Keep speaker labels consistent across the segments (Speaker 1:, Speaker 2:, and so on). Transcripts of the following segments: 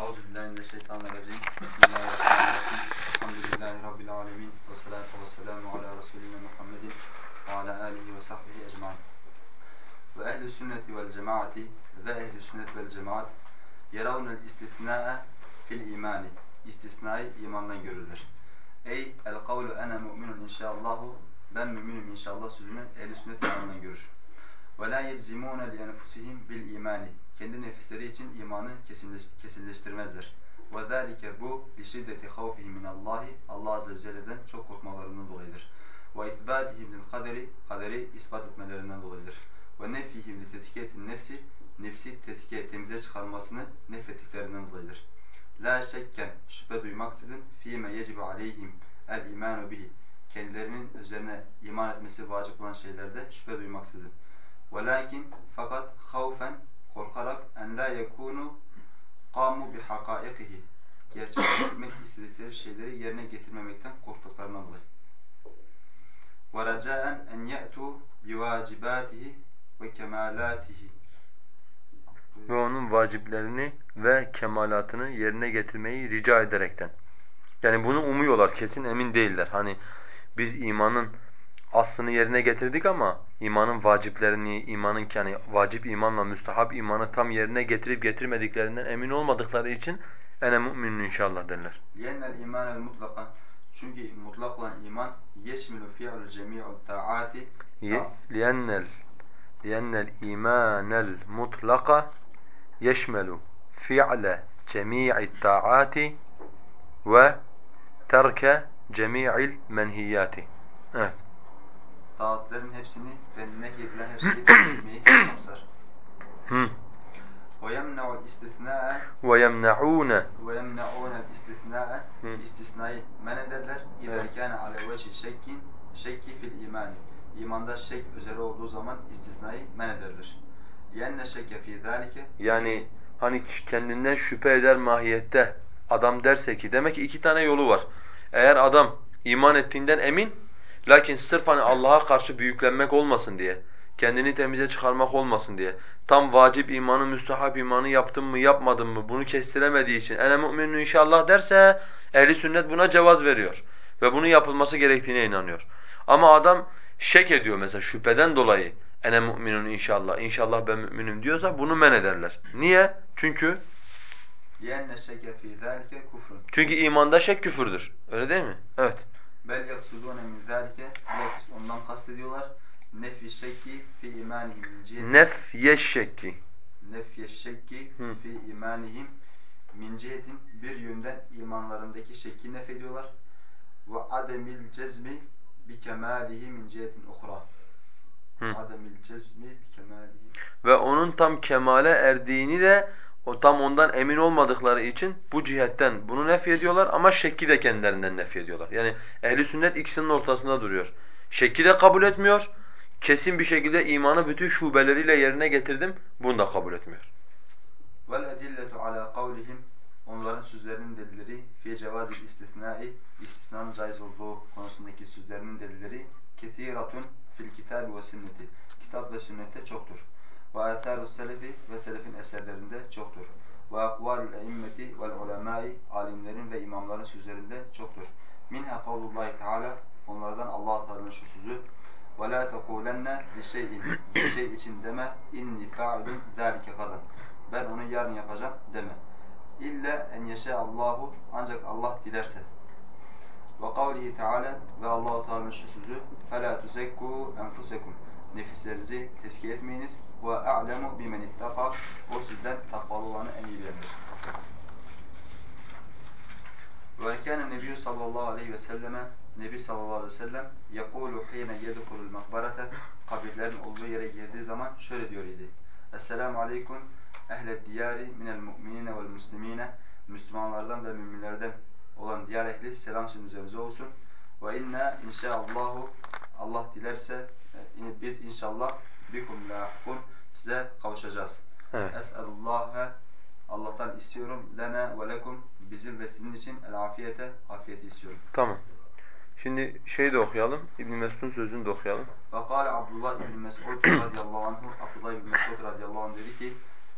Speaker 1: Euzu billahi mineşşeytanirracim. Bismillahirrahmanirrahim. Elhamdülillahi rabbil alamin ve salatu vesselamu ala resulina Muhammedin ve ala alihi ve sahbihi ecmaîn. Ve ehli sünneti vel cemaati ve ehli sünnet vel cemaat yeravnel istisnaa fil imani. İstisnayı imandan görürler. Ey el kavlu ene mu'minun inşaallahu ben müminim inşallah sözünü ehli sünnet imandan görür. Ve la yeczimûne li enfusihim bil imani. Kendi nefisleri için imanı kesinleştirmezler. Zâlike bu li şiddeti havfihim minallahi Allah azze ve celle'den çok korkmalarından dolayıdır. İsbâtihim lil kaderi ispat etmelerinden dolayıdır. Nefihim li tezkiyetin nefsi tezkiye temize çıkarmasını nefrettiklerinden dolayıdır. La şekken şüphe duymaksızın yecibu aleyhim el imanu bihi kendilerinin üzerine iman etmesi vacip olan şeylerde şüphe duymaksızın. Velakin fakat havfen korkarak en la yekunu kamu bi hakaikihi gerçekleştirmek istedikleri şeyleri yerine getirmemekten korktuklarından dolayı. Ve racaen en ye'tu bi vacibatihi ve kemalatihi
Speaker 2: ve onun vaciplerini ve kemalatını yerine getirmeyi rica ederekten. Yani bunu umuyorlar, kesin emin değiller. Hani biz imanın aslını yerine getirdik ama imanın vaciplerini, imanın yani vacip imanla müstahap imanı tam yerine getirip getirmediklerinden emin olmadıkları için ene mu'minun inşallah derler.
Speaker 1: Li'ennel imanel mutlaka çünkü mutlak olan iman yeşmilu fi'lu cemi'u ta'ati
Speaker 2: li'ennel li'ennel imanel mutlaka yeşmelu fi'le cemi'i ta'ati ve terke cemi'il menhiyati. Evet
Speaker 1: Taatlerin hepsini ve nehyedilen her şeyi terk kapsar.
Speaker 2: Hı.
Speaker 1: وَيَمْنَعُ الْاِسْتِثْنَاءَ
Speaker 2: وَيَمْنَعُونَ
Speaker 1: وَيَمْنَعُونَ الْاِسْتِثْنَاءَ istisnayı men ederler. اِذَا كَانَ عَلَى وَجْهِ şekkin şekki fil imani. İmanda şek üzere olduğu zaman istisnayı men ederler. لِيَنَّ شَكَّ فِي ذَٰلِكَ
Speaker 2: Yani hani kendinden şüphe eder mahiyette adam derse ki demek ki iki tane yolu var. Eğer adam iman ettiğinden emin Lakin sırf hani Allah'a karşı büyüklenmek olmasın diye, kendini temize çıkarmak olmasın diye, tam vacip imanı, müstehap imanı yaptın mı yapmadın mı bunu kestiremediği için ene mü'minun inşallah derse ehli sünnet buna cevaz veriyor ve bunun yapılması gerektiğine inanıyor. Ama adam şek ediyor mesela şüpheden dolayı ene mü'minun inşallah, inşallah ben mü'minim diyorsa bunu men ederler. Niye? Çünkü çünkü imanda şek küfürdür. Öyle değil mi? Evet.
Speaker 1: Bel yaksudûne min zâlike bilakis ondan kastediyorlar. Nefyi şekki fi imanihim min ciheti
Speaker 2: Nefye şekki.
Speaker 1: nefye şekki fi imanihim min cihetin bir yönden imanlarındaki şekki nefediyorlar. Ve ademil cezmi bi kemalihi min cihetin uhra. Ademil cezmi bi kemalihi.
Speaker 2: Ve onun tam kemale erdiğini de o tam ondan emin olmadıkları için bu cihetten bunu nef ediyorlar ama şekki de kendilerinden nef ediyorlar. Yani ehli sünnet ikisinin ortasında duruyor. Şekki de kabul etmiyor. Kesin bir şekilde imanı bütün şubeleriyle yerine getirdim. Bunu da kabul etmiyor.
Speaker 1: Vel edilletu ala kavlihim onların sözlerinin delilleri fi cevazil istisnai istisnanın caiz olduğu konusundaki sözlerinin delilleri kesiratun fil kitabi ve sünneti kitap ve sünnette çoktur ve âthâru selefi ve selefin eserlerinde çoktur. Ve akvalul immeti vel ulemâi alimlerin ve imamların sözlerinde çoktur. Minha kavlullahi teâlâ onlardan Allah Teala'nın şu sözü ve la tekûlenne li şey'in bir şey için deme inni fa'ilun zâlike kadar. Ben onu yarın yapacağım deme. İlle en yeşe Allahu ancak Allah dilerse. Ve kavlihi teâlâ ve Allah Teala'nın şu sözü fe la tuzekku enfusekum Nefislerinizi tezkiye etmeyiniz. وَاَعْلَمُ بِمَنِ اتَّقَى O sizden takvalı olanı en iyi bilendir. وَكَانَ النَّبِيُّ sallallahu aleyhi ve selleme Nebi sallallahu aleyhi ve sellem يَقُولُ حِينَ يَدْخُلُ الْمَقْبَرَةَ Kabirlerin olduğu yere girdiği zaman şöyle diyor idi. Esselamu aleyküm ehled diyari minel mu'minine vel muslimine Müslümanlardan ve müminlerden olan diyar ehli selam sizin üzerinize olsun. Ve inna inşaallahu Allah dilerse e, biz inşallah bikum lahikun size kavuşacağız.
Speaker 2: Evet.
Speaker 1: Es'elullaha Allah'tan istiyorum lena ve lekum bizim ve sizin için el afiyete afiyeti istiyorum.
Speaker 2: Tamam. Şimdi şey de okuyalım. İbn Mesud'un sözünü de okuyalım.
Speaker 1: Ve kâle Abdullah İbn Mes'ud radıyallahu anhu Abdullah İbn Mes'ud radıyallahu anh dedi ki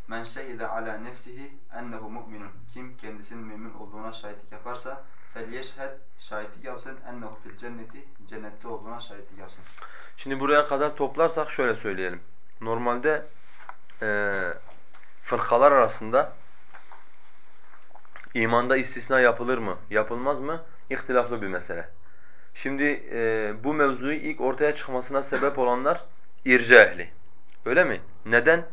Speaker 1: Men şehide ala nefsihi ennehu mu'minun. Kim kendisinin mümin olduğuna şahitlik yaparsa felyeşhed şahitlik yapsın ennehu fil cenneti cennette olduğuna şahitlik yapsın.
Speaker 2: Şimdi buraya kadar toplarsak şöyle söyleyelim. Normalde e, fırkalar arasında imanda istisna yapılır mı, yapılmaz mı? İhtilaflı bir mesele. Şimdi e, bu mevzuyu ilk ortaya çıkmasına sebep olanlar irca ehli. Öyle mi? Neden?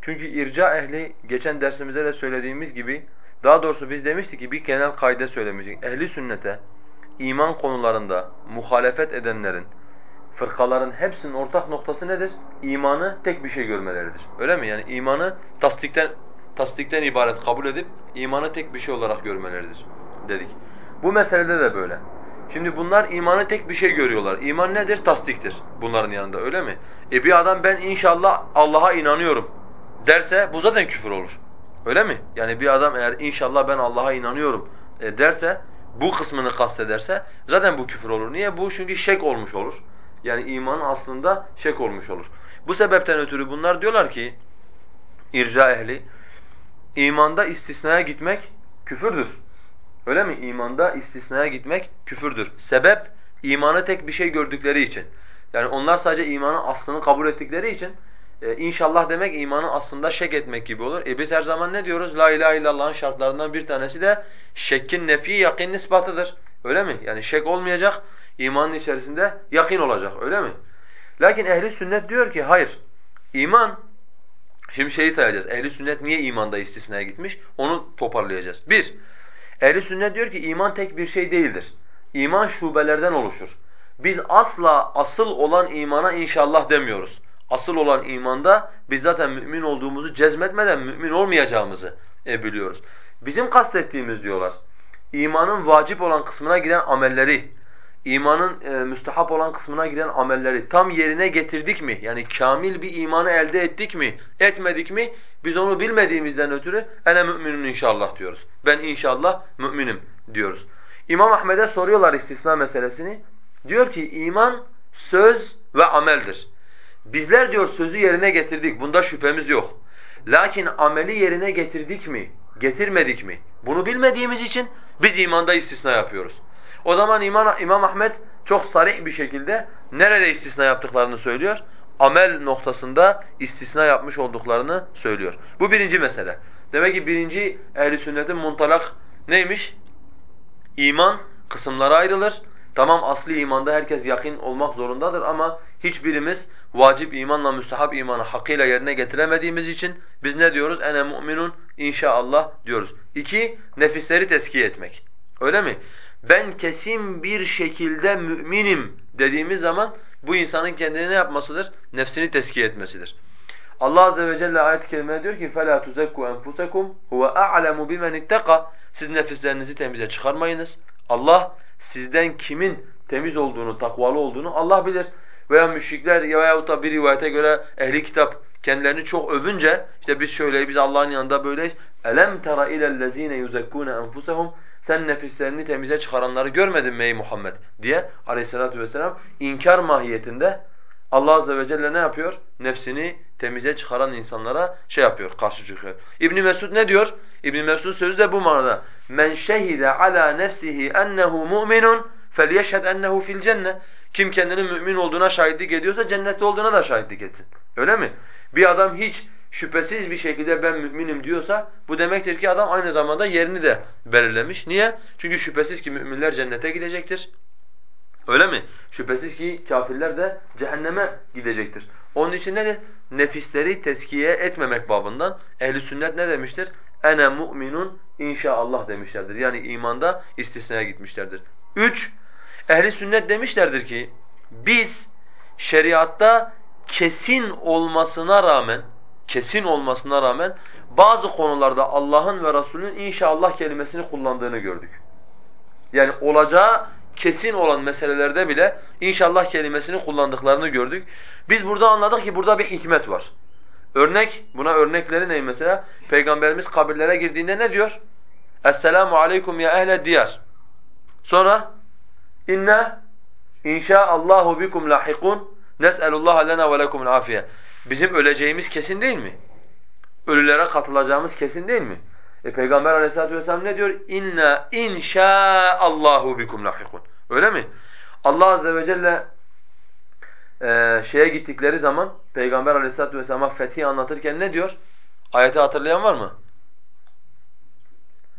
Speaker 2: Çünkü irca ehli geçen dersimizde de söylediğimiz gibi daha doğrusu biz demiştik ki bir genel kaide söylemiştik. Ehli sünnete iman konularında muhalefet edenlerin, fırkaların hepsinin ortak noktası nedir? İmanı tek bir şey görmeleridir. Öyle mi? Yani imanı tasdikten tasdikten ibaret kabul edip imanı tek bir şey olarak görmeleridir dedik. Bu meselede de böyle. Şimdi bunlar imanı tek bir şey görüyorlar. İman nedir? Tasdiktir bunların yanında öyle mi? E bir adam ben inşallah Allah'a inanıyorum derse bu zaten küfür olur. Öyle mi? Yani bir adam eğer inşallah ben Allah'a inanıyorum e, derse bu kısmını kastederse zaten bu küfür olur. Niye? Bu çünkü şek olmuş olur. Yani imanın aslında şek olmuş olur. Bu sebepten ötürü bunlar diyorlar ki irca ehli imanda istisnaya gitmek küfürdür. Öyle mi? İmanda istisnaya gitmek küfürdür. Sebep imanı tek bir şey gördükleri için. Yani onlar sadece imanın aslını kabul ettikleri için e, inşallah demek imanı aslında şek etmek gibi olur. E biz her zaman ne diyoruz? La ilahe illallah'ın şartlarından bir tanesi de şekkin nefi yakin ispatıdır. Öyle mi? Yani şek olmayacak, imanın içerisinde yakin olacak. Öyle mi? Lakin ehli sünnet diyor ki hayır. İman Şimdi şeyi sayacağız. Ehli sünnet niye imanda istisnaya gitmiş? Onu toparlayacağız. Bir, ehli sünnet diyor ki iman tek bir şey değildir. İman şubelerden oluşur. Biz asla asıl olan imana inşallah demiyoruz. Asıl olan imanda biz zaten mümin olduğumuzu cezmetmeden mümin olmayacağımızı e, biliyoruz. Bizim kastettiğimiz diyorlar, imanın vacip olan kısmına giren amelleri, imanın e, müstehap olan kısmına giren amelleri tam yerine getirdik mi? Yani kamil bir imanı elde ettik mi? Etmedik mi? Biz onu bilmediğimizden ötürü ene müminun inşallah diyoruz. Ben inşallah müminim diyoruz. İmam Ahmed'e soruyorlar istisna meselesini. Diyor ki iman söz ve ameldir. Bizler diyor sözü yerine getirdik. Bunda şüphemiz yok. Lakin ameli yerine getirdik mi? Getirmedik mi? Bunu bilmediğimiz için biz imanda istisna yapıyoruz. O zaman İmam, İmam Ahmed çok sarih bir şekilde nerede istisna yaptıklarını söylüyor? Amel noktasında istisna yapmış olduklarını söylüyor. Bu birinci mesele. Demek ki birinci ehli sünnetin muntalak neymiş? İman kısımlara ayrılır. Tamam asli imanda herkes yakin olmak zorundadır ama hiçbirimiz vacip imanla müstehap imanı hakkıyla yerine getiremediğimiz için biz ne diyoruz? Ene mu'minun inşallah diyoruz. İki, nefisleri teskiye etmek. Öyle mi? Ben kesin bir şekilde müminim dediğimiz zaman bu insanın kendine ne yapmasıdır? Nefsini teskiye etmesidir. Allah azze ve celle ayet-i kerimede diyor ki فَلَا تُزَكُّوا أَنفُسَكُمْ هُوَ أَعْلَمُ بِمَنِ اتَّقَى Siz nefislerinizi temize çıkarmayınız. Allah sizden kimin temiz olduğunu, takvalı olduğunu Allah bilir. Veya müşrikler veyahut da bir rivayete göre ehli kitap kendilerini çok övünce işte biz şöyleyiz, biz Allah'ın yanında böyleyiz. Elem tera ilellezine yuzekkune enfusahum sen nefislerini temize çıkaranları görmedin mi ey Muhammed diye aleyhissalatu vesselam inkar mahiyetinde Allah azze ve celle ne yapıyor? Nefsini temize çıkaran insanlara şey yapıyor, karşı çıkıyor. İbn Mesud ne diyor? İbn Mesud sözü de bu manada. Men şehide ala nefsihi ennehu mu'minun felyeşhed ennehu fil cennet. Kim kendinin mümin olduğuna şahitlik ediyorsa cennette olduğuna da şahitlik etsin. Öyle mi? Bir adam hiç şüphesiz bir şekilde ben müminim diyorsa bu demektir ki adam aynı zamanda yerini de belirlemiş. Niye? Çünkü şüphesiz ki müminler cennete gidecektir. Öyle mi? Şüphesiz ki kafirler de cehenneme gidecektir. Onun için nedir? Nefisleri teskiye etmemek babından ehli sünnet ne demiştir? Ene mu'minun inşaallah demişlerdir. Yani imanda istisnaya gitmişlerdir. Üç, ehli sünnet demişlerdir ki biz şeriatta kesin olmasına rağmen kesin olmasına rağmen bazı konularda Allah'ın ve Resulünün inşallah kelimesini kullandığını gördük. Yani olacağı kesin olan meselelerde bile inşallah kelimesini kullandıklarını gördük. Biz burada anladık ki burada bir hikmet var. Örnek, buna örnekleri ne mesela? Peygamberimiz kabirlere girdiğinde ne diyor? Esselamu aleykum ya ehle diyar. Sonra İnna inşaallahu bikum lahikun. Nes'elullah lena ve lekumul afiye. Bizim öleceğimiz kesin değil mi? Ölülere katılacağımız kesin değil mi? E Peygamber Aleyhissalatu vesselam ne diyor? İnna inşaallahu bikum lahikun. Öyle mi? Allah azze ve celle e, şeye gittikleri zaman Peygamber Aleyhissalatu vesselam'a fethi anlatırken ne diyor? Ayeti hatırlayan var mı?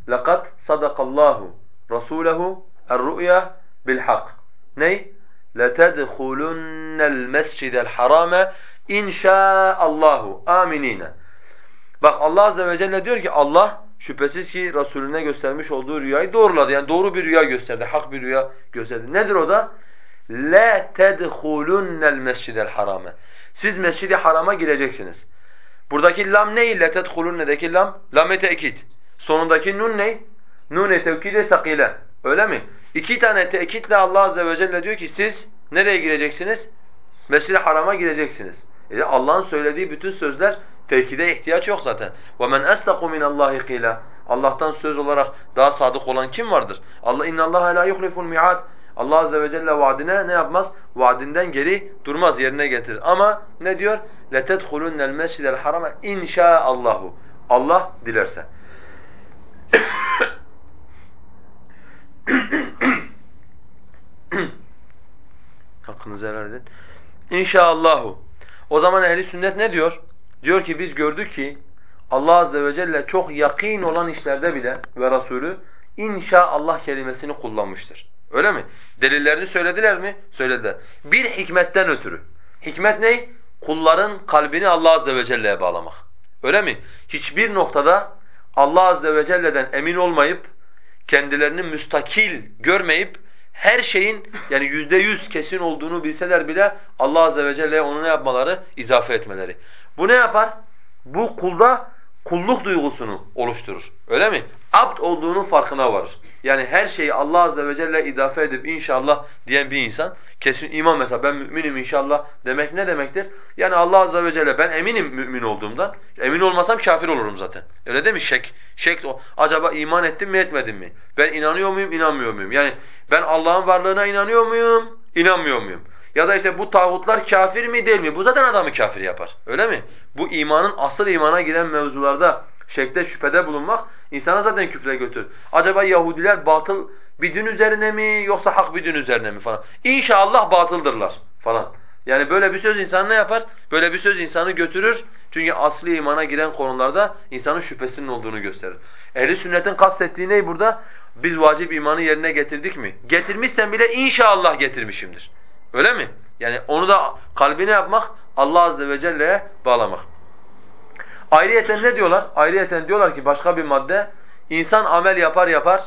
Speaker 2: Laqad sadakallahu rasuluhu er-ru'ya الرُّؤْيَا بِالْحَقِّ Ney? لَتَدْخُلُنَّ الْمَسْجِدَ الْحَرَامَ inşaallahu aminine. Bak Allah azze ve celle diyor ki Allah şüphesiz ki Resulüne göstermiş olduğu rüyayı doğruladı. Yani doğru bir rüya gösterdi, hak bir rüya gösterdi. Nedir o da? La tedhulunnel mescidel harame. Siz mescidi harama gireceksiniz. Buradaki lam ne? La tedhulunne'deki lam lam-ı tekid. Sonundaki nun ne? Nun-i tevkide sakile. Öyle mi? İki tane tekitle Allah azze ve celle diyor ki siz nereye gireceksiniz? Mescid-i Haram'a gireceksiniz. E Allah'ın söylediği bütün sözler tekide ihtiyaç yok zaten. وَمَنْ أَسْتَقُ مِنَ اللّٰهِ قِيلًا Allah'tan söz olarak daha sadık olan kim vardır? Allah inna Allah la yuhliful mi'ad. Allah azze ve celle vaadine ne yapmaz? Vaadinden geri durmaz, yerine getirir. Ama ne diyor? لَتَدْخُلُنَّ الْمَسْجِدَ الْحَرَمَ inşaallahu. Allah dilerse. Hakkınızı helal edin. İnşaallahu. O zaman ehli sünnet ne diyor? Diyor ki biz gördük ki Allah azze ve celle çok yakin olan işlerde bile ve Resulü inşaallah kelimesini kullanmıştır. Öyle mi? Delillerini söylediler mi? Söylediler. Bir hikmetten ötürü. Hikmet ne? Kulların kalbini Allah azze ve celle'ye bağlamak. Öyle mi? Hiçbir noktada Allah azze ve celle'den emin olmayıp kendilerini müstakil görmeyip her şeyin yani yüzde yüz kesin olduğunu bilseler bile Allah azze ve celle'ye onu ne yapmaları? izafe etmeleri. Bu ne yapar? Bu kulda kulluk duygusunu oluşturur. Öyle mi? Abd olduğunun farkına varır. Yani her şeyi Allah azze ve celle idafe edip inşallah diyen bir insan kesin iman mesela ben müminim inşallah demek ne demektir? Yani Allah azze ve celle ben eminim mümin olduğumdan. Emin olmasam kafir olurum zaten. Öyle değil mi? Şek. Şek o. Acaba iman ettim mi etmedim mi? Ben inanıyor muyum, inanmıyor muyum? Yani ben Allah'ın varlığına inanıyor muyum, inanmıyor muyum? Ya da işte bu tağutlar kafir mi değil mi? Bu zaten adamı kafir yapar. Öyle mi? Bu imanın asıl imana giren mevzularda şekte şüphede bulunmak insana zaten küfre götürür. Acaba Yahudiler batıl bir din üzerine mi yoksa hak bir din üzerine mi falan. İnşallah batıldırlar falan. Yani böyle bir söz insan ne yapar? Böyle bir söz insanı götürür. Çünkü asli imana giren konularda insanın şüphesinin olduğunu gösterir. Ehli sünnetin kastettiği ne burada? Biz vacip imanı yerine getirdik mi? Getirmişsen bile inşallah getirmişimdir. Öyle mi? Yani onu da kalbine yapmak, Allah azze ve celle'ye bağlamak. Ayrıyeten ne diyorlar? Ayrıyeten diyorlar ki başka bir madde, insan amel yapar yapar,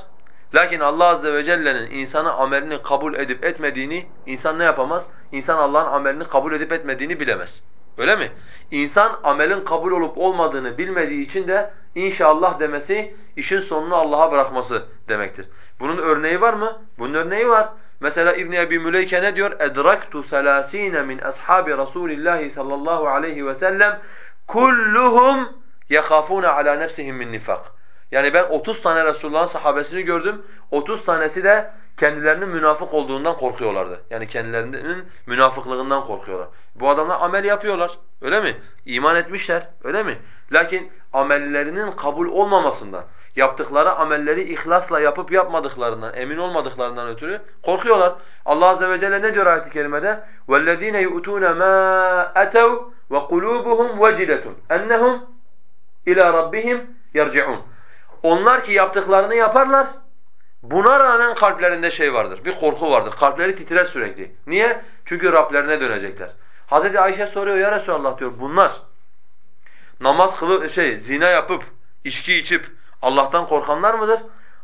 Speaker 2: lakin Allah azze ve celle'nin insanı amelini kabul edip etmediğini insan ne yapamaz? İnsan Allah'ın amelini kabul edip etmediğini bilemez. Öyle mi? İnsan amelin kabul olup olmadığını bilmediği için de inşallah demesi işin sonunu Allah'a bırakması demektir. Bunun örneği var mı? Bunun örneği var. Mesela İbn Ebi Müleyke ne diyor? Edraktu selasine min ashabi Rasulillah sallallahu aleyhi ve sellem kulluhum yahafuna ala nefsihim min nifak. Yani ben 30 tane Resulullah'ın sahabesini gördüm. 30 tanesi de kendilerinin münafık olduğundan korkuyorlardı. Yani kendilerinin münafıklığından korkuyorlar. Bu adamlar amel yapıyorlar. Öyle mi? İman etmişler. Öyle mi? Lakin amellerinin kabul olmamasından, yaptıkları amelleri ihlasla yapıp yapmadıklarından, emin olmadıklarından ötürü korkuyorlar. Allah azze ve celle ne diyor ayet-i kerimede? وَالَّذ۪ينَ يُؤْتُونَ مَا أَتَوْا وَقُلُوبُهُمْ وَجِلَةٌ اَنَّهُمْ اِلَى رَبِّهِمْ يَرْجِعُونَ Onlar ki yaptıklarını yaparlar, buna rağmen kalplerinde şey vardır, bir korku vardır. Kalpleri titrer sürekli. Niye? Çünkü Rablerine dönecekler. Hazreti Ayşe soruyor ya Resulallah diyor bunlar namaz kılıp şey zina yapıp içki içip Allah'tan korkanlar mıdır?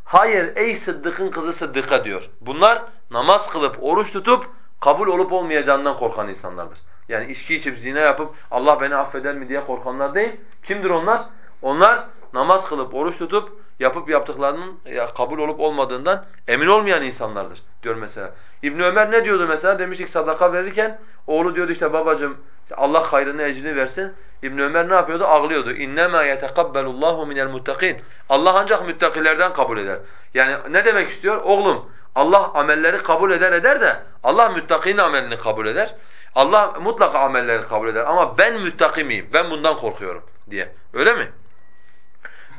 Speaker 2: Hayır ey Sıddık'ın kızı Sıddık'a diyor. Bunlar namaz kılıp oruç tutup kabul olup olmayacağından korkan insanlardır. Yani içki içip zina yapıp Allah beni affeder mi diye korkanlar değil. Kimdir onlar? Onlar namaz kılıp oruç tutup yapıp yaptıklarının kabul olup olmadığından emin olmayan insanlardır diyor mesela. İbn Ömer ne diyordu mesela? Demiştik sadaka verirken oğlu diyordu işte babacığım Allah hayrını ecrini versin. İbn Ömer ne yapıyordu? Ağlıyordu. İnnemâ yetekabbelullâhu minel muttakin. Allah ancak müttakilerden kabul eder. Yani ne demek istiyor? Oğlum Allah amelleri kabul eder eder de Allah müttakinin amelini kabul eder. Allah mutlaka amelleri kabul eder ama ben müttaki miyim? Ben bundan korkuyorum diye. Öyle mi?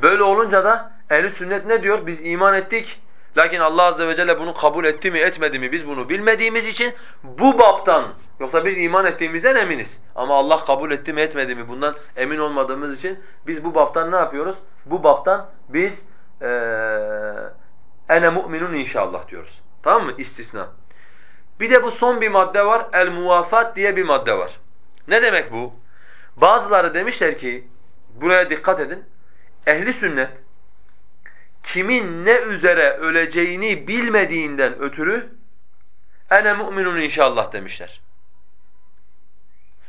Speaker 2: Böyle olunca da ehli sünnet ne diyor? Biz iman ettik. Lakin Allah azze ve celle bunu kabul etti mi etmedi mi biz bunu bilmediğimiz için bu baptan yoksa biz iman ettiğimizden eminiz. Ama Allah kabul etti mi etmedi mi bundan emin olmadığımız için biz bu baptan ne yapıyoruz? Bu baptan biz ee, ene mu'minun inşallah diyoruz. Tamam mı? İstisna. Bir de bu son bir madde var. El muvafat diye bir madde var. Ne demek bu? Bazıları demişler ki buraya dikkat edin. Ehli sünnet kimin ne üzere öleceğini bilmediğinden ötürü ene mu'minun inşallah demişler.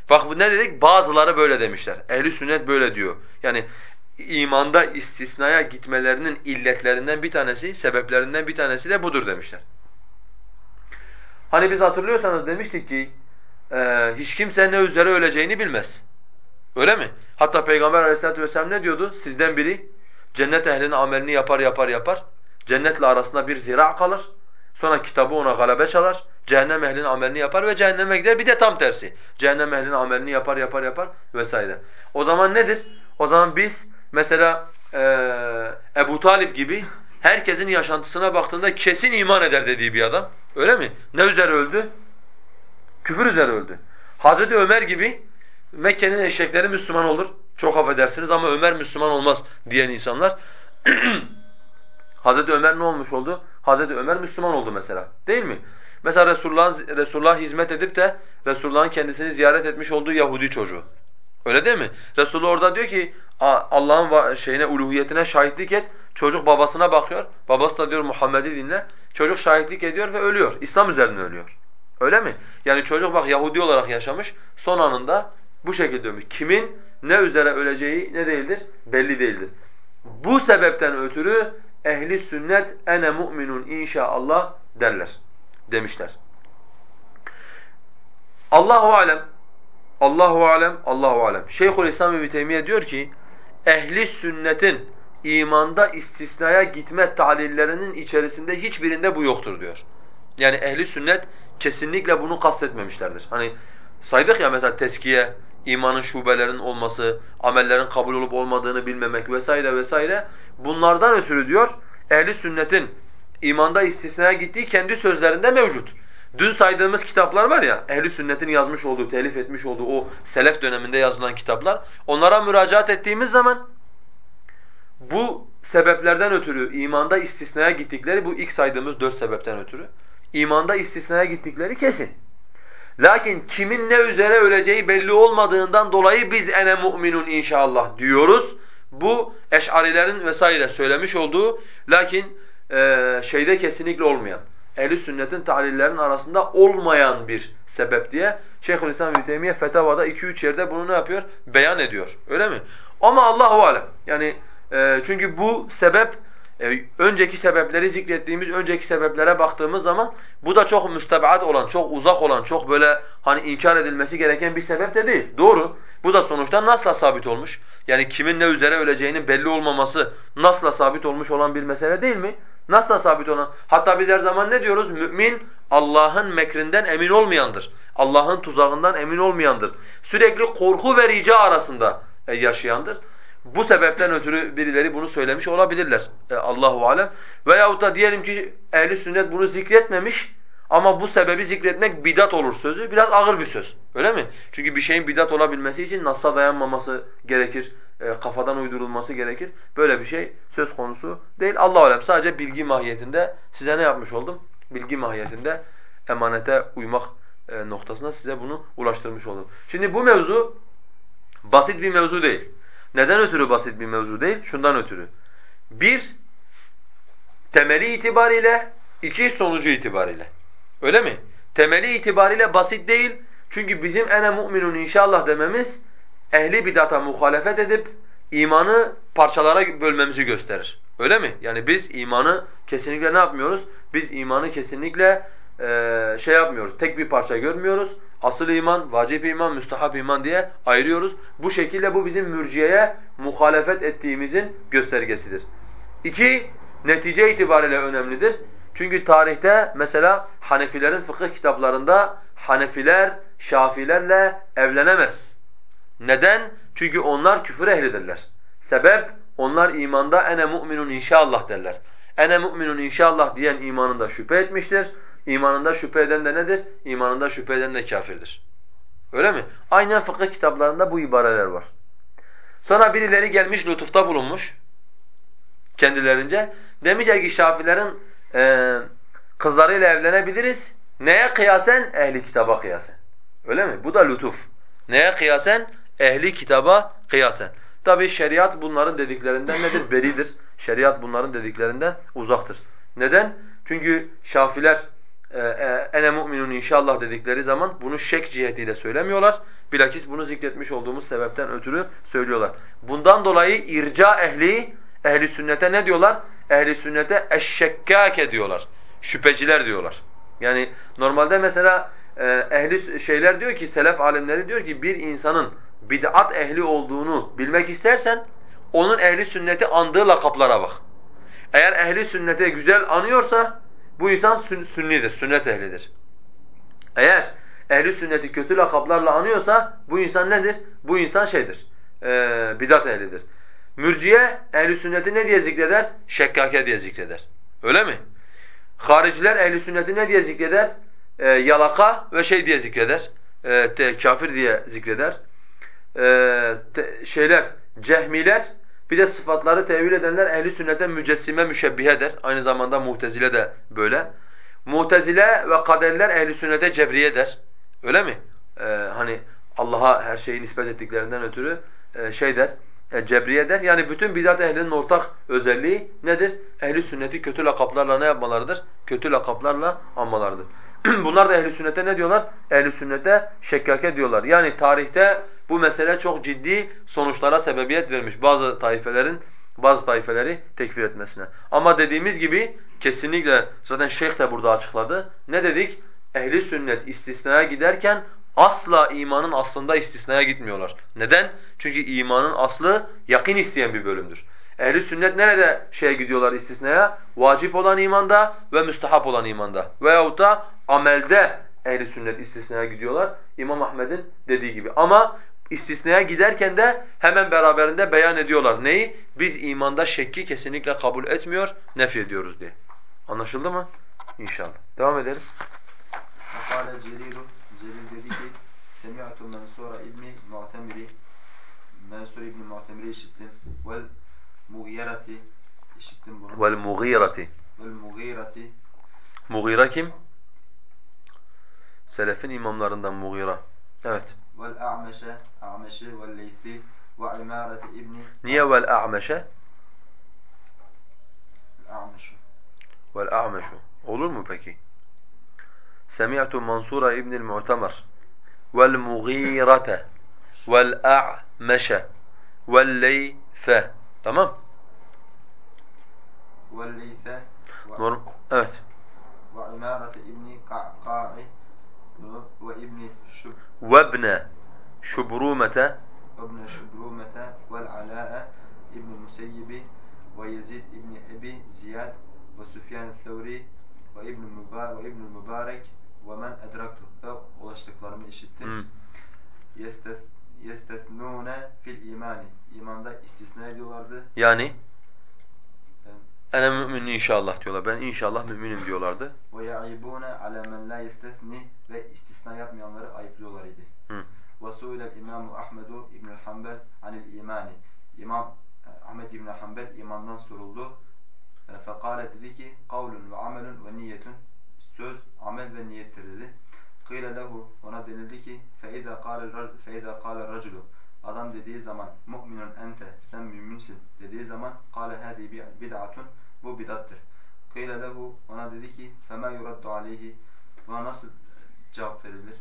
Speaker 2: Bak bu ne dedik? Bazıları böyle demişler. Ehli sünnet böyle diyor. Yani imanda istisnaya gitmelerinin illetlerinden bir tanesi, sebeplerinden bir tanesi de budur demişler. Hani biz hatırlıyorsanız demiştik ki e, hiç kimse ne üzere öleceğini bilmez. Öyle mi? Hatta Peygamber aleyhissalatu vesselam ne diyordu? Sizden biri cennet ehlinin amelini yapar yapar yapar. Cennetle arasında bir zira kalır. Sonra kitabı ona galebe çalar. Cehennem ehlinin amelini yapar ve cehenneme gider. Bir de tam tersi. Cehennem ehlinin amelini yapar yapar yapar vesaire. O zaman nedir? O zaman biz mesela e, Ebu Talip gibi herkesin yaşantısına baktığında kesin iman eder dediği bir adam. Öyle mi? Ne üzere öldü? Küfür üzere öldü. Hazreti Ömer gibi Mekke'nin eşekleri Müslüman olur. Çok affedersiniz ama Ömer Müslüman olmaz diyen insanlar. Hazreti Ömer ne olmuş oldu? Hazreti Ömer Müslüman oldu mesela. Değil mi? Mesela Resulullah Resulullah hizmet edip de Resulullah'ın kendisini ziyaret etmiş olduğu Yahudi çocuğu. Öyle değil mi? Resulullah orada diyor ki Allah'ın şeyine uluhiyetine şahitlik et. Çocuk babasına bakıyor. Babası da diyor Muhammed'i dinle. Çocuk şahitlik ediyor ve ölüyor. İslam üzerine ölüyor. Öyle mi? Yani çocuk bak Yahudi olarak yaşamış. Son anında bu şekilde ölmüş. Kimin ne üzere öleceği ne değildir? Belli değildir. Bu sebepten ötürü ehli sünnet ene mu'minun inşaallah derler demişler. Allahu alem Allahu alem Allahu alem. Şeyhülislam İbn Teymiye diyor ki ehli sünnetin imanda istisnaya gitme talillerinin içerisinde hiçbirinde bu yoktur diyor. Yani ehli sünnet kesinlikle bunu kastetmemişlerdir. Hani saydık ya mesela teskiye, imanın şubelerin olması, amellerin kabul olup olmadığını bilmemek vesaire vesaire. Bunlardan ötürü diyor ehli sünnetin imanda istisnaya gittiği kendi sözlerinde mevcut. Dün saydığımız kitaplar var ya, ehli sünnetin yazmış olduğu, telif etmiş olduğu o selef döneminde yazılan kitaplar. Onlara müracaat ettiğimiz zaman bu sebeplerden ötürü imanda istisnaya gittikleri bu ilk saydığımız dört sebepten ötürü imanda istisnaya gittikleri kesin. Lakin kimin ne üzere öleceği belli olmadığından dolayı biz ene mu'minun inşallah diyoruz. Bu eş'arilerin vesaire söylemiş olduğu lakin şeyde kesinlikle olmayan, ehli sünnetin tahlillerinin arasında olmayan bir sebep diye Şeyhülislam İbn Teymiyye Fetavada 2-3 yerde bunu ne yapıyor? Beyan ediyor. Öyle mi? Ama Allahu alem. Yani e, çünkü bu sebep e, önceki sebepleri zikrettiğimiz önceki sebeplere baktığımız zaman bu da çok müstebad olan, çok uzak olan, çok böyle hani inkar edilmesi gereken bir sebep de değil. Doğru. Bu da sonuçta nasla sabit olmuş. Yani kimin ne üzere öleceğinin belli olmaması nasla sabit olmuş olan bir mesele değil mi? Nasla sabit olan. Hatta biz her zaman ne diyoruz? Mümin Allah'ın mekrinden emin olmayandır. Allah'ın tuzağından emin olmayandır. Sürekli korku ve rica arasında e, yaşayandır. Bu sebepten ötürü birileri bunu söylemiş olabilirler. E, Allahu alem. Veyahut da diyelim ki ehli sünnet bunu zikretmemiş ama bu sebebi zikretmek bidat olur sözü. Biraz ağır bir söz. Öyle mi? Çünkü bir şeyin bidat olabilmesi için nas'a dayanmaması gerekir. E, kafadan uydurulması gerekir. Böyle bir şey söz konusu değil. Allahu alem sadece bilgi mahiyetinde size ne yapmış oldum? Bilgi mahiyetinde emanete uymak e, noktasında size bunu ulaştırmış oldum. Şimdi bu mevzu basit bir mevzu değil. Neden ötürü basit bir mevzu değil? Şundan ötürü. Bir, temeli itibariyle, iki sonucu itibariyle. Öyle mi? Temeli itibariyle basit değil. Çünkü bizim ene mu'minun inşallah dememiz ehli bidata muhalefet edip imanı parçalara bölmemizi gösterir. Öyle mi? Yani biz imanı kesinlikle ne yapmıyoruz? Biz imanı kesinlikle e, şey yapmıyoruz. Tek bir parça görmüyoruz. Asıl iman, vacip iman, müstahap iman diye ayırıyoruz. Bu şekilde bu bizim mürciyeye muhalefet ettiğimizin göstergesidir. İki, netice itibariyle önemlidir. Çünkü tarihte mesela Hanefilerin fıkıh kitaplarında Hanefiler Şafilerle evlenemez. Neden? Çünkü onlar küfür ehlidirler. Sebep onlar imanda ene mu'minun inşallah derler. Ene mu'minun inşallah diyen imanında şüphe etmiştir. İmanında şüphe eden de nedir? İmanında şüphe eden de kafirdir. Öyle mi? Aynen fıkıh kitaplarında bu ibareler var. Sonra birileri gelmiş lütufta bulunmuş kendilerince. Demişler ki Şafilerin e, kızlarıyla evlenebiliriz. Neye kıyasen? Ehli kitaba kıyasen. Öyle mi? Bu da lütuf. Neye kıyasen? Ehli kitaba kıyasen. Tabi şeriat bunların dediklerinden nedir? Beridir. Şeriat bunların dediklerinden uzaktır. Neden? Çünkü Şafiler e, e, ene mu'minun inşallah dedikleri zaman bunu şek cihetiyle söylemiyorlar. Bilakis bunu zikretmiş olduğumuz sebepten ötürü söylüyorlar. Bundan dolayı irca ehli, ehli sünnete ne diyorlar? Ehli sünnete eşşekkâke diyorlar. Şüpheciler diyorlar. Yani normalde mesela e, ehli şeyler diyor ki, selef alimleri diyor ki bir insanın bid'at ehli olduğunu bilmek istersen onun ehli sünneti andığı lakaplara bak. Eğer ehli sünnete güzel anıyorsa bu insan sünnidir, sünnet ehlidir. Eğer ehli sünneti kötü lakaplarla anıyorsa bu insan nedir? Bu insan şeydir, ee, bidat ehlidir. Mürciye ehli sünneti ne diye zikreder? Şekkake diye zikreder. Öyle mi? Hariciler ehli sünneti ne diye zikreder? Ee, yalaka ve şey diye zikreder. Ee, te, kafir diye zikreder. Te, şeyler, cehmiler bir de sıfatları tevil edenler ehli sünnete mücessime müşebbihe der. Aynı zamanda mutezile de böyle. Mutezile ve kaderler ehli sünnete cebriye der. Öyle mi? Ee, hani Allah'a her şeyi nispet ettiklerinden ötürü e, şey der, e, cebriye der. Yani bütün bidat ehlinin ortak özelliği nedir? Ehli sünneti kötü lakaplarla ne yapmalarıdır? Kötü lakaplarla anmalarıdır. Bunlar da ehli sünnete ne diyorlar? Ehli sünnete şekkake diyorlar. Yani tarihte bu mesele çok ciddi sonuçlara sebebiyet vermiş bazı taifelerin bazı taifeleri tekfir etmesine. Ama dediğimiz gibi kesinlikle zaten şeyh de burada açıkladı. Ne dedik? Ehli sünnet istisnaya giderken asla imanın aslında istisnaya gitmiyorlar. Neden? Çünkü imanın aslı yakin isteyen bir bölümdür. Ehli sünnet nerede şeye gidiyorlar istisnaya? Vacip olan imanda ve müstehap olan imanda. Veyahut da amelde ehli sünnet istisnaya gidiyorlar. İmam Ahmed'in dediği gibi. Ama istisnaya giderken de hemen beraberinde beyan ediyorlar. Neyi? Biz imanda şekki kesinlikle kabul etmiyor, nef ediyoruz diye. Anlaşıldı mı? İnşallah. Devam edelim.
Speaker 1: Fakale Ceriru, Cerir dedi ki, Semi'atu Mensura İbni Mu'temiri, Mensur İbni Mu'temiri işittim. Vel Mughirati, işittim bunu.
Speaker 2: Vel Mughirati.
Speaker 1: Vel Mughirati,
Speaker 2: Mughira kim? Selefin imamlarından Mughira. Evet.
Speaker 1: vel A'meşe, A'meşi vel Leythi ve İmareti İbni
Speaker 2: Niye vel a'meşe?
Speaker 1: A'meşu.
Speaker 2: Vel a'meşu. Olur mu peki? Semi'tu Mansura ibn el-Mu'tamar vel Mughirate vel a'meşe vel Leyfe. Tamam?
Speaker 1: Vel Leythe
Speaker 2: Norm evet.
Speaker 1: ve İmareti İbni Ka'ka'i ve İbni Şub
Speaker 2: Vebne şubrumete
Speaker 1: وابن شبرومة والعلاء ابن المسيب ويزيد ابن أبي زياد وسفيان الثوري وابن المبارك وابن المبارك ومن أدركته ve ulaştıklarımı işittim.
Speaker 2: Hmm.
Speaker 1: Yesteth yestethnûne fil imani. İmanda istisna ediyorlardı.
Speaker 2: Yani ene mümin inşallah diyorlar. Ben inşallah müminim diyorlardı.
Speaker 1: Ve yaibûne alâ men lâ yestethni ve istisna yapmayanları ayıplıyorlar idi. Ve su'ilel İmamu Ahmedu İbnül Hanbel anil imani. İmam e, Ahmed İbn Hanbel imandan soruldu. E, Fekale dedi ki kavlun ve amelun ve niyetun. Söz, amel ve niyettir dedi. Kıyle lehu ona denildi ki feiza kâle raculu Adam dediği zaman mu'minun ente sen müminsin dediği zaman kâle hâzi bid'atun bu bidattır. Kıyle lehu ona dedi ki fema yuraddu aleyhi buna nasıl cevap verilir?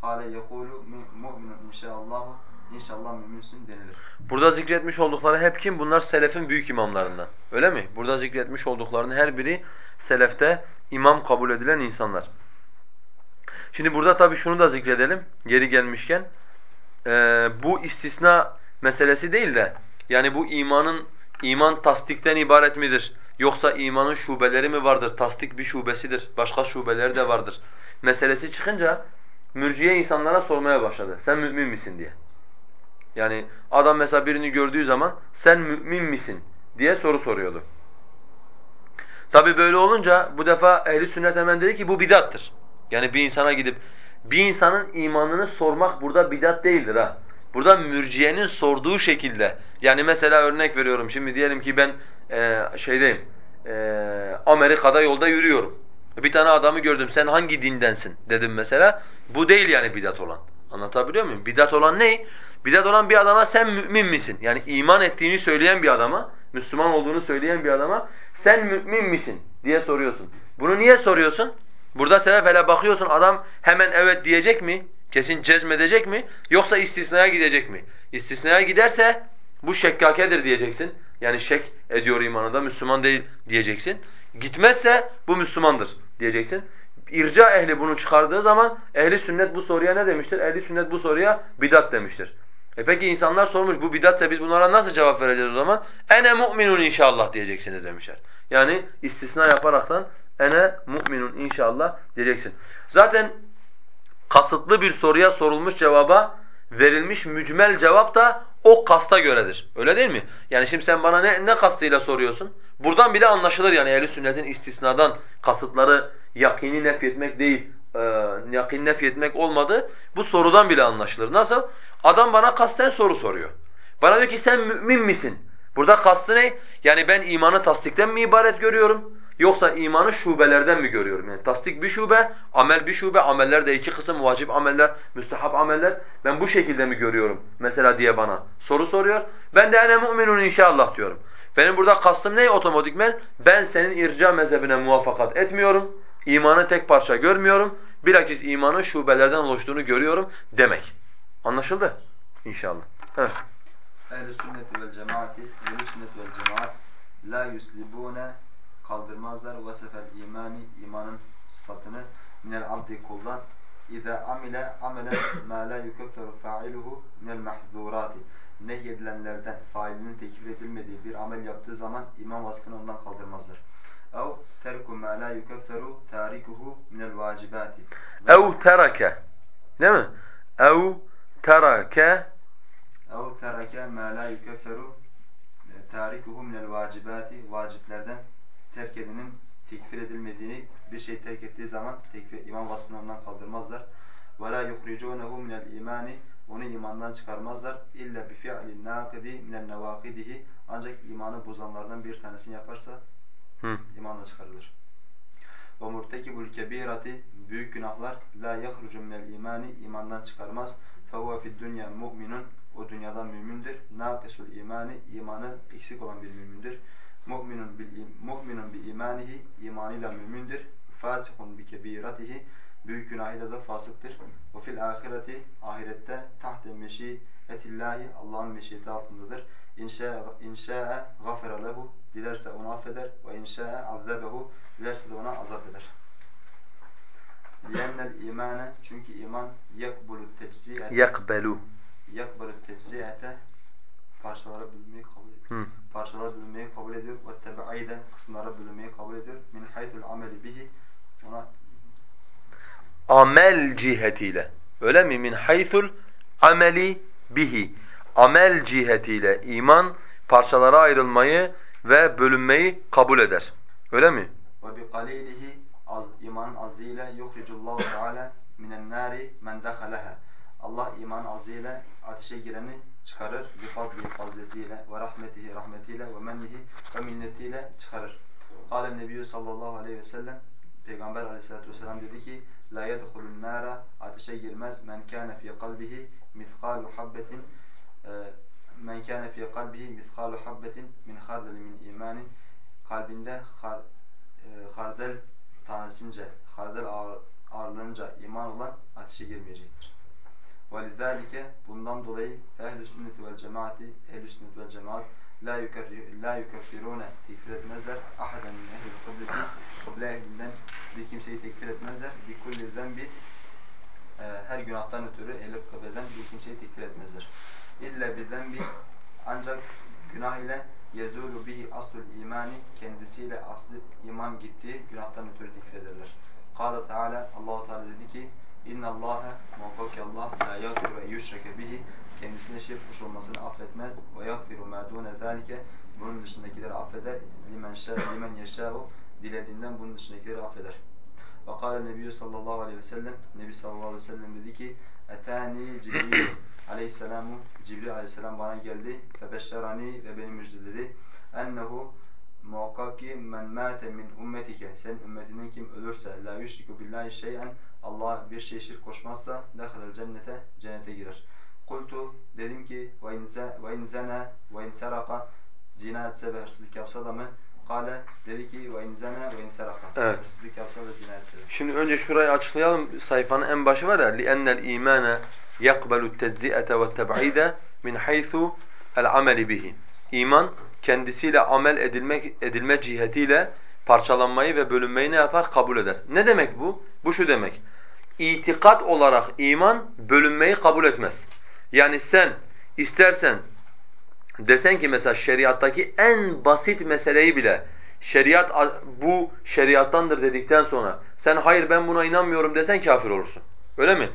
Speaker 1: Kâle yekûlu mu'minun inşaallahu inşallah müminsin denilir.
Speaker 2: Burada zikretmiş oldukları hep kim? Bunlar selefin büyük imamlarından. Öyle mi? Burada zikretmiş olduklarının her biri selefte imam kabul edilen insanlar. Şimdi burada tabii şunu da zikredelim geri gelmişken. Ee, bu istisna meselesi değil de yani bu imanın iman tasdikten ibaret midir? Yoksa imanın şubeleri mi vardır? Tasdik bir şubesidir. Başka şubeleri de vardır. Meselesi çıkınca mürciye insanlara sormaya başladı. Sen mümin misin diye. Yani adam mesela birini gördüğü zaman sen mümin misin diye soru soruyordu. Tabi böyle olunca bu defa ehli sünnet hemen dedi ki bu bidattır. Yani bir insana gidip bir insanın imanını sormak burada bidat değildir ha. Burada mürciyenin sorduğu şekilde. Yani mesela örnek veriyorum şimdi diyelim ki ben e, şeydeyim. E, Amerika'da yolda yürüyorum. Bir tane adamı gördüm. Sen hangi dindensin dedim mesela. Bu değil yani bidat olan. Anlatabiliyor muyum? Bidat olan ne? Bidat olan bir adama sen mümin misin? Yani iman ettiğini söyleyen bir adama, Müslüman olduğunu söyleyen bir adama sen mümin misin diye soruyorsun. Bunu niye soruyorsun? Burada sebep hele bakıyorsun adam hemen evet diyecek mi? Kesin cezmedecek mi? Yoksa istisnaya gidecek mi? İstisnaya giderse bu şekkakedir diyeceksin. Yani şek ediyor imanında, Müslüman değil diyeceksin. Gitmezse bu Müslümandır diyeceksin. İrca ehli bunu çıkardığı zaman ehli sünnet bu soruya ne demiştir? Ehli sünnet bu soruya bidat demiştir. E peki insanlar sormuş bu bidatse biz bunlara nasıl cevap vereceğiz o zaman? Ene mu'minun inşallah diyeceksiniz demişler. Yani istisna yaparaktan ene mu'minun inşallah diyeceksin. Zaten kasıtlı bir soruya sorulmuş cevaba verilmiş mücmel cevap da o kasta göredir. Öyle değil mi? Yani şimdi sen bana ne, ne kastıyla soruyorsun? Buradan bile anlaşılır yani ehl sünnetin istisnadan kasıtları yakini nefyetmek değil, e, yakin nefyetmek olmadı. Bu sorudan bile anlaşılır. Nasıl? Adam bana kasten soru soruyor. Bana diyor ki sen mümin misin? Burada kastı ne? Yani ben imanı tasdikten mi ibaret görüyorum? Yoksa imanı şubelerden mi görüyorum? Yani tasdik bir şube, amel bir şube, ameller de iki kısım, vacip ameller, müstehap ameller. Ben bu şekilde mi görüyorum mesela diye bana soru soruyor. Ben de ene mu'minun inşallah diyorum. Benim burada kastım ne otomatikmen? Ben senin irca mezhebine muvaffakat etmiyorum. İmanı tek parça görmüyorum. Bilakis imanın şubelerden oluştuğunu görüyorum demek. Anlaşıldı? İnşallah. Evet.
Speaker 1: Ehl-i sünnet vel cemaati, ehl-i sünnet vel cemaat la yuslibune kaldırmazlar vasefel imani imanın sıfatını minel abdi kuldan İza amile amelen ma la yukefferu fa'iluhu minel mahzurati nehyedilenlerden failinin tekfir edilmediği bir amel yaptığı zaman iman vasfını ondan kaldırmazlar. Ev terku ma la yukefferu tarikuhu minel vacibati.
Speaker 2: Ev terake. Değil mi? Ev terake
Speaker 1: Ev terake ma la yukefferu tarikuhu minel vacibati vaciplerden terk edenin tekfir edilmediğini bir şey terk ettiği zaman tekfir, iman vasfını ondan kaldırmazlar. وَلَا يُخْرِجُونَهُ مِنَ الْاِيمَانِ Onu imandan çıkarmazlar. اِلَّا بِفِعْلِ النَّاقِدِ مِنَ النَّوَاقِدِهِ Ancak imanı bozanlardan bir tanesini yaparsa
Speaker 2: Hı.
Speaker 1: imandan çıkarılır. وَمُرْتَكِبُ الْكَب۪يرَةِ Büyük günahlar la يَخْرُجُ مِنَ الْاِيمَانِ imandan çıkarmaz. فَهُوَ فِي الدُّنْيَا مُؤْمِنٌ O dünyadan mümindir. نَاقِسُ imani imanı eksik olan bir mümindir mu'minun bil mu'minun bi imanihi imanıyla mümindir. Fasikun bi kebiratihi büyük günahıyla da fasıktır. Ve fil ahireti ahirette tahte meşiyetillahi Allah'ın meşiyeti altındadır. İnşa inşa'e gafara lehu dilerse onu affeder ve inşa'e azzabehu dilerse de ona azap eder. Liyennel imane çünkü iman yakbulu teczi'ete
Speaker 2: yakbelu
Speaker 1: yakbulu teczi'ete parçalara bölünmeyi kabul ediyor. Parçalara bölünmeyi kabul ediyor. Ve tebe'ide kısımlara bölünmeyi kabul ediyor. Min haytul ameli bihi ona
Speaker 2: amel cihetiyle. Öyle mi? Min haytul ameli bihi. Amel cihetiyle iman parçalara ayrılmayı ve bölünmeyi kabul eder. Öyle mi?
Speaker 1: Ve bi qalilihi az iman azıyla yuhricullahu teala minen nari men dahalaha. Allah iman azıyla ateşe gireni çıkarır. Bifadli fazletiyle ve rahmetihi rahmetiyle ve mennihi ve minnetiyle çıkarır. Kâle Nebiyyü sallallahu aleyhi ve sellem Peygamber aleyhissalatu vesselam dedi ki La yedhulun nara ateşe girmez men kâne fi kalbihi mithqalu habbetin e, men kâne fi kalbihi mithqalu habbetin min hardel min imanin kalbinde har, e, hardel tanesince, hardel ağır, ağırlığınca iman olan ateşe girmeyecektir. وَلِذَٰلِكَ Bundan dolayı ehl-i sünnet vel cemaati, ehl-i sünnet vel cemaat la la yukeffirune tekfir etmezler. Ahaden min ehl-i kıbleti kıble ehlinden bir kimseyi tekfir etmezler. Bi kulli zenbi her günahtan ötürü ehl-i kıbleden bir kimseyi tekfir etmezler. İlla bi zenbi ancak günah ile yezulu bihi aslul imani kendisiyle aslı iman gittiği günahtan ötürü tekfir ederler. Kâle Teala Allah Teala dedi ki İnna Allaha muhakkak Allah la yaghfiru en yushrake bihi kendisine şirk koşulmasını affetmez. Ve yagfiru ma dune zalike bunun dışındakileri affeder. Limen şa limen yeşâ'u dilediğinden bunun dışındakileri affeder. Ve kâle Nebiyyü sallallahu aleyhi ve sellem Nebi sallallahu aleyhi ve sellem dedi ki Etâni Cibril aleyhisselamu Cibril aleyhisselam bana geldi. Febeşşerani ve beni müjdeledi. Ennehu Muhakkak ki men mâte min ummetike senin ümmetinden kim ölürse la yüşriku billahi şey'en Allah bir şey şirk koşmazsa dehalel cennete cennete girer. Kultu dedim ki ve in zana ve in saraka zina etse ve hırsızlık yapsa da mı? Kale dedi ki ve in zana ve in saraka.
Speaker 2: Evet.
Speaker 1: Hırsızlık yapsa ve zina etse de.
Speaker 2: Şimdi önce şurayı açıklayalım. Sayfanın en başı var ya li ennel imane yakbelu tezzi'ete ve teb'ide min haythu el ameli bihi. İman kendisiyle amel edilmek edilme cihetiyle parçalanmayı ve bölünmeyi ne yapar? Kabul eder. Ne demek bu? Bu şu demek. İtikat olarak iman bölünmeyi kabul etmez. Yani sen istersen desen ki mesela şeriattaki en basit meseleyi bile şeriat bu şeriattandır dedikten sonra sen hayır ben buna inanmıyorum desen kafir olursun. Öyle mi?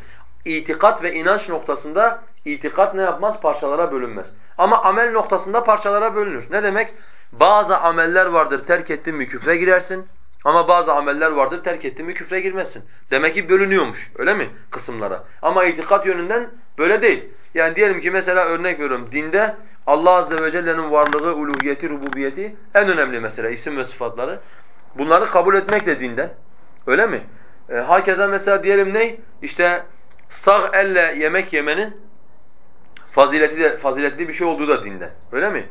Speaker 2: İtikat ve inanç noktasında itikat ne yapmaz? Parçalara bölünmez. Ama amel noktasında parçalara bölünür. Ne demek? Bazı ameller vardır terk ettin mi küfre girersin. Ama bazı ameller vardır terk ettin mi küfre girmezsin. Demek ki bölünüyormuş öyle mi kısımlara? Ama itikat yönünden böyle değil. Yani diyelim ki mesela örnek veriyorum dinde Allah azze ve celle'nin varlığı, uluhiyeti, rububiyeti en önemli mesele isim ve sıfatları. Bunları kabul etmek de dinden. Öyle mi? E, hakeza mesela diyelim ne? İşte sağ elle yemek yemenin fazileti de faziletli bir şey olduğu da dinden. Öyle mi?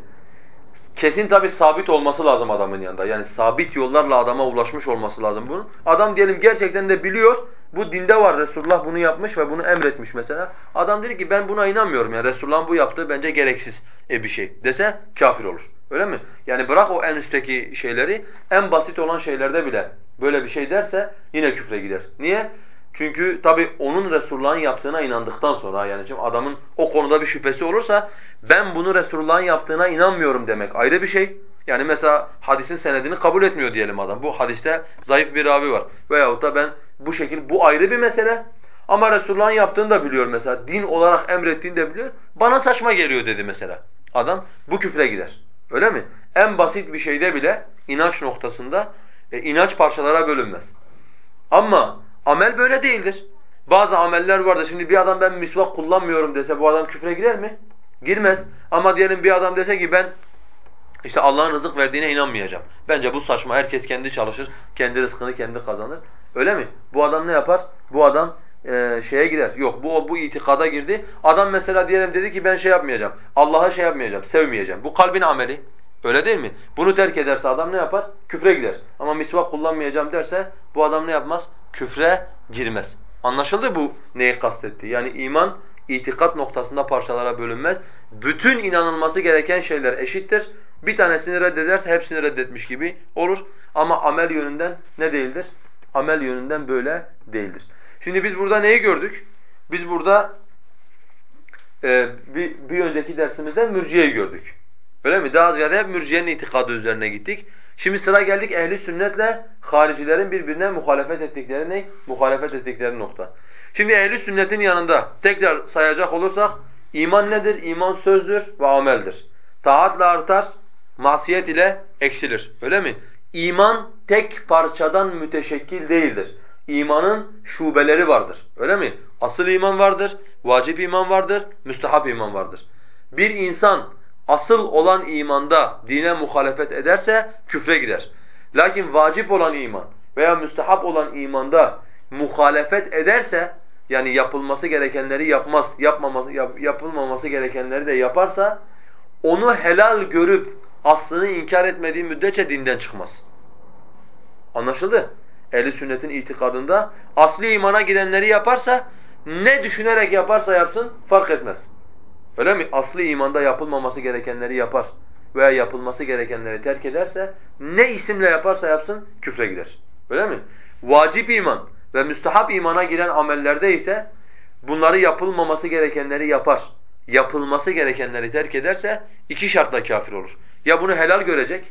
Speaker 2: Kesin tabi sabit olması lazım adamın yanında. Yani sabit yollarla adama ulaşmış olması lazım bunun. Adam diyelim gerçekten de biliyor. Bu dinde var. Resulullah bunu yapmış ve bunu emretmiş mesela. Adam dedi ki ben buna inanmıyorum. Yani Resulullah'ın bu yaptığı bence gereksiz e bir şey dese kafir olur. Öyle mi? Yani bırak o en üstteki şeyleri en basit olan şeylerde bile böyle bir şey derse yine küfre gider. Niye? Çünkü tabi onun Resulullah'ın yaptığına inandıktan sonra yani şimdi adamın o konuda bir şüphesi olursa ben bunu Resulullah'ın yaptığına inanmıyorum demek ayrı bir şey. Yani mesela hadisin senedini kabul etmiyor diyelim adam. Bu hadiste zayıf bir ravi var. Veyahut da ben bu şekil bu ayrı bir mesele. Ama Resulullah'ın yaptığını da biliyor mesela. Din olarak emrettiğini de biliyor. Bana saçma geliyor dedi mesela. Adam bu küfre gider. Öyle mi? En basit bir şeyde bile inanç noktasında e, inanç parçalara bölünmez. Ama amel böyle değildir. Bazı ameller vardır. Şimdi bir adam ben misvak kullanmıyorum dese bu adam küfre girer mi? Girmez. Ama diyelim bir adam dese ki ben işte Allah'ın rızık verdiğine inanmayacağım. Bence bu saçma. Herkes kendi çalışır, kendi rızkını kendi kazanır. Öyle mi? Bu adam ne yapar? Bu adam e, şeye girer. Yok bu bu itikada girdi. Adam mesela diyelim dedi ki ben şey yapmayacağım. Allah'a şey yapmayacağım, sevmeyeceğim. Bu kalbin ameli. Öyle değil mi? Bunu terk ederse adam ne yapar? Küfre gider. Ama misvak kullanmayacağım derse bu adam ne yapmaz? Küfre girmez. Anlaşıldı bu neyi kastetti? Yani iman itikat noktasında parçalara bölünmez. Bütün inanılması gereken şeyler eşittir. Bir tanesini reddederse hepsini reddetmiş gibi olur. Ama amel yönünden ne değildir? Amel yönünden böyle değildir. Şimdi biz burada neyi gördük? Biz burada e, bir, bir önceki dersimizde mürciyeyi gördük. Öyle mi? Daha ziyade hep mürciyenin itikadı üzerine gittik. Şimdi sıra geldik ehli sünnetle haricilerin birbirine muhalefet ettikleri ne? Muhalefet ettikleri nokta. Şimdi ehli sünnetin yanında tekrar sayacak olursak iman nedir? İman sözdür ve ameldir. Taatla artar, masiyet ile eksilir. Öyle mi? İman tek parçadan müteşekkil değildir. İmanın şubeleri vardır. Öyle mi? Asıl iman vardır, vacip iman vardır, müstehap iman vardır. Bir insan asıl olan imanda dine muhalefet ederse küfre girer. Lakin vacip olan iman veya müstehap olan imanda muhalefet ederse yani yapılması gerekenleri yapmaz, yapmaması yap, yapılmaması gerekenleri de yaparsa onu helal görüp aslını inkar etmediği müddetçe dinden çıkmaz. Anlaşıldı? Ehli sünnetin itikadında asli imana gidenleri yaparsa ne düşünerek yaparsa yapsın fark etmez. Öyle mi? Aslı imanda yapılmaması gerekenleri yapar veya yapılması gerekenleri terk ederse ne isimle yaparsa yapsın küfre gider. Öyle mi? Vacip iman ve müstehap imana giren amellerde ise bunları yapılmaması gerekenleri yapar. Yapılması gerekenleri terk ederse iki şartla kafir olur. Ya bunu helal görecek.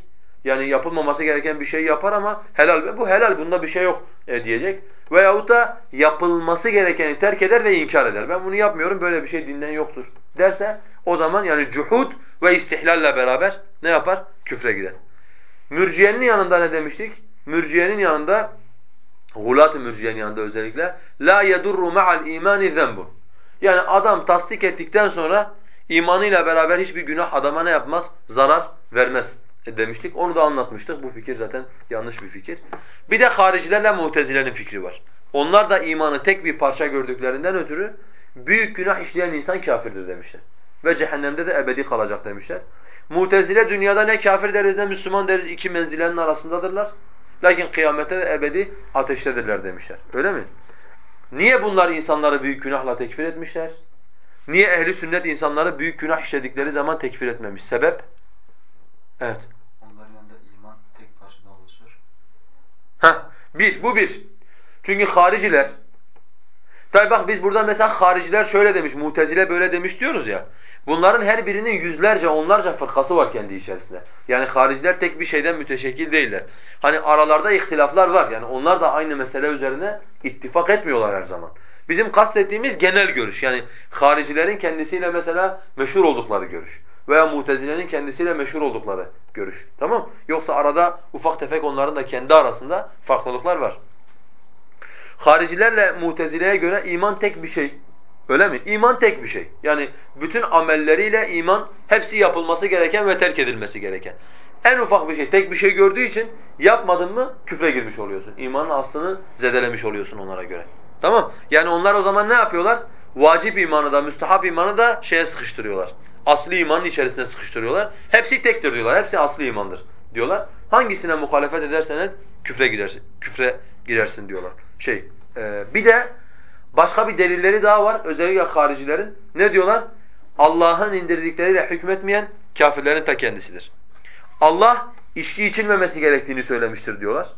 Speaker 2: Yani yapılmaması gereken bir şey yapar ama helal bu helal bunda bir şey yok e, diyecek. Veyahut da yapılması gerekeni terk eder ve inkar eder. Ben bunu yapmıyorum böyle bir şey dinden yoktur derse o zaman yani cuhud ve istihlalle beraber ne yapar? Küfre girer. Mürciyenin yanında ne demiştik? Mürciyenin yanında Gulat-ı mürciyenin yanında özellikle la yedurru ma'al imani zenbun. Yani adam tasdik ettikten sonra imanıyla beraber hiçbir günah adama ne yapmaz? Zarar vermez demiştik. Onu da anlatmıştık. Bu fikir zaten yanlış bir fikir. Bir de haricilerle mutezilerin fikri var. Onlar da imanı tek bir parça gördüklerinden ötürü büyük günah işleyen insan kafirdir demişler. Ve cehennemde de ebedi kalacak demişler. Mutezile dünyada ne kafir deriz ne Müslüman deriz iki menzilenin arasındadırlar. Lakin kıyamette de ebedi ateştedirler demişler. Öyle mi? Niye bunlar insanları büyük günahla tekfir etmişler? Niye ehli sünnet insanları büyük günah işledikleri zaman tekfir etmemiş? Sebep? Evet.
Speaker 1: Onların yanında iman tek parçadan oluşur.
Speaker 2: Heh, bir, bu bir. Çünkü hariciler, tabi bak biz burada mesela hariciler şöyle demiş, mutezile böyle demiş diyoruz ya. Bunların her birinin yüzlerce, onlarca fırkası var kendi içerisinde. Yani hariciler tek bir şeyden müteşekkil değiller. Hani aralarda ihtilaflar var. Yani onlar da aynı mesele üzerine ittifak etmiyorlar her zaman. Bizim kastettiğimiz genel görüş. Yani haricilerin kendisiyle mesela meşhur oldukları görüş. Veya mutezilenin kendisiyle meşhur oldukları görüş. Tamam Yoksa arada ufak tefek onların da kendi arasında farklılıklar var. Haricilerle mutezileye göre iman tek bir şey. Öyle mi? İman tek bir şey. Yani bütün amelleriyle iman hepsi yapılması gereken ve terk edilmesi gereken. En ufak bir şey, tek bir şey gördüğü için yapmadın mı küfre girmiş oluyorsun. İmanın aslını zedelemiş oluyorsun onlara göre. Tamam? Yani onlar o zaman ne yapıyorlar? Vacip imanı da, müstahap imanı da şeye sıkıştırıyorlar. Asli imanın içerisine sıkıştırıyorlar. Hepsi tektir diyorlar. Hepsi asli imandır diyorlar. Hangisine muhalefet edersen et küfre girersin. Küfre girersin diyorlar. Şey, e, bir de Başka bir delilleri daha var özellikle haricilerin. Ne diyorlar? Allah'ın indirdikleriyle hükmetmeyen kafirlerin ta kendisidir. Allah içki içilmemesi gerektiğini söylemiştir diyorlar.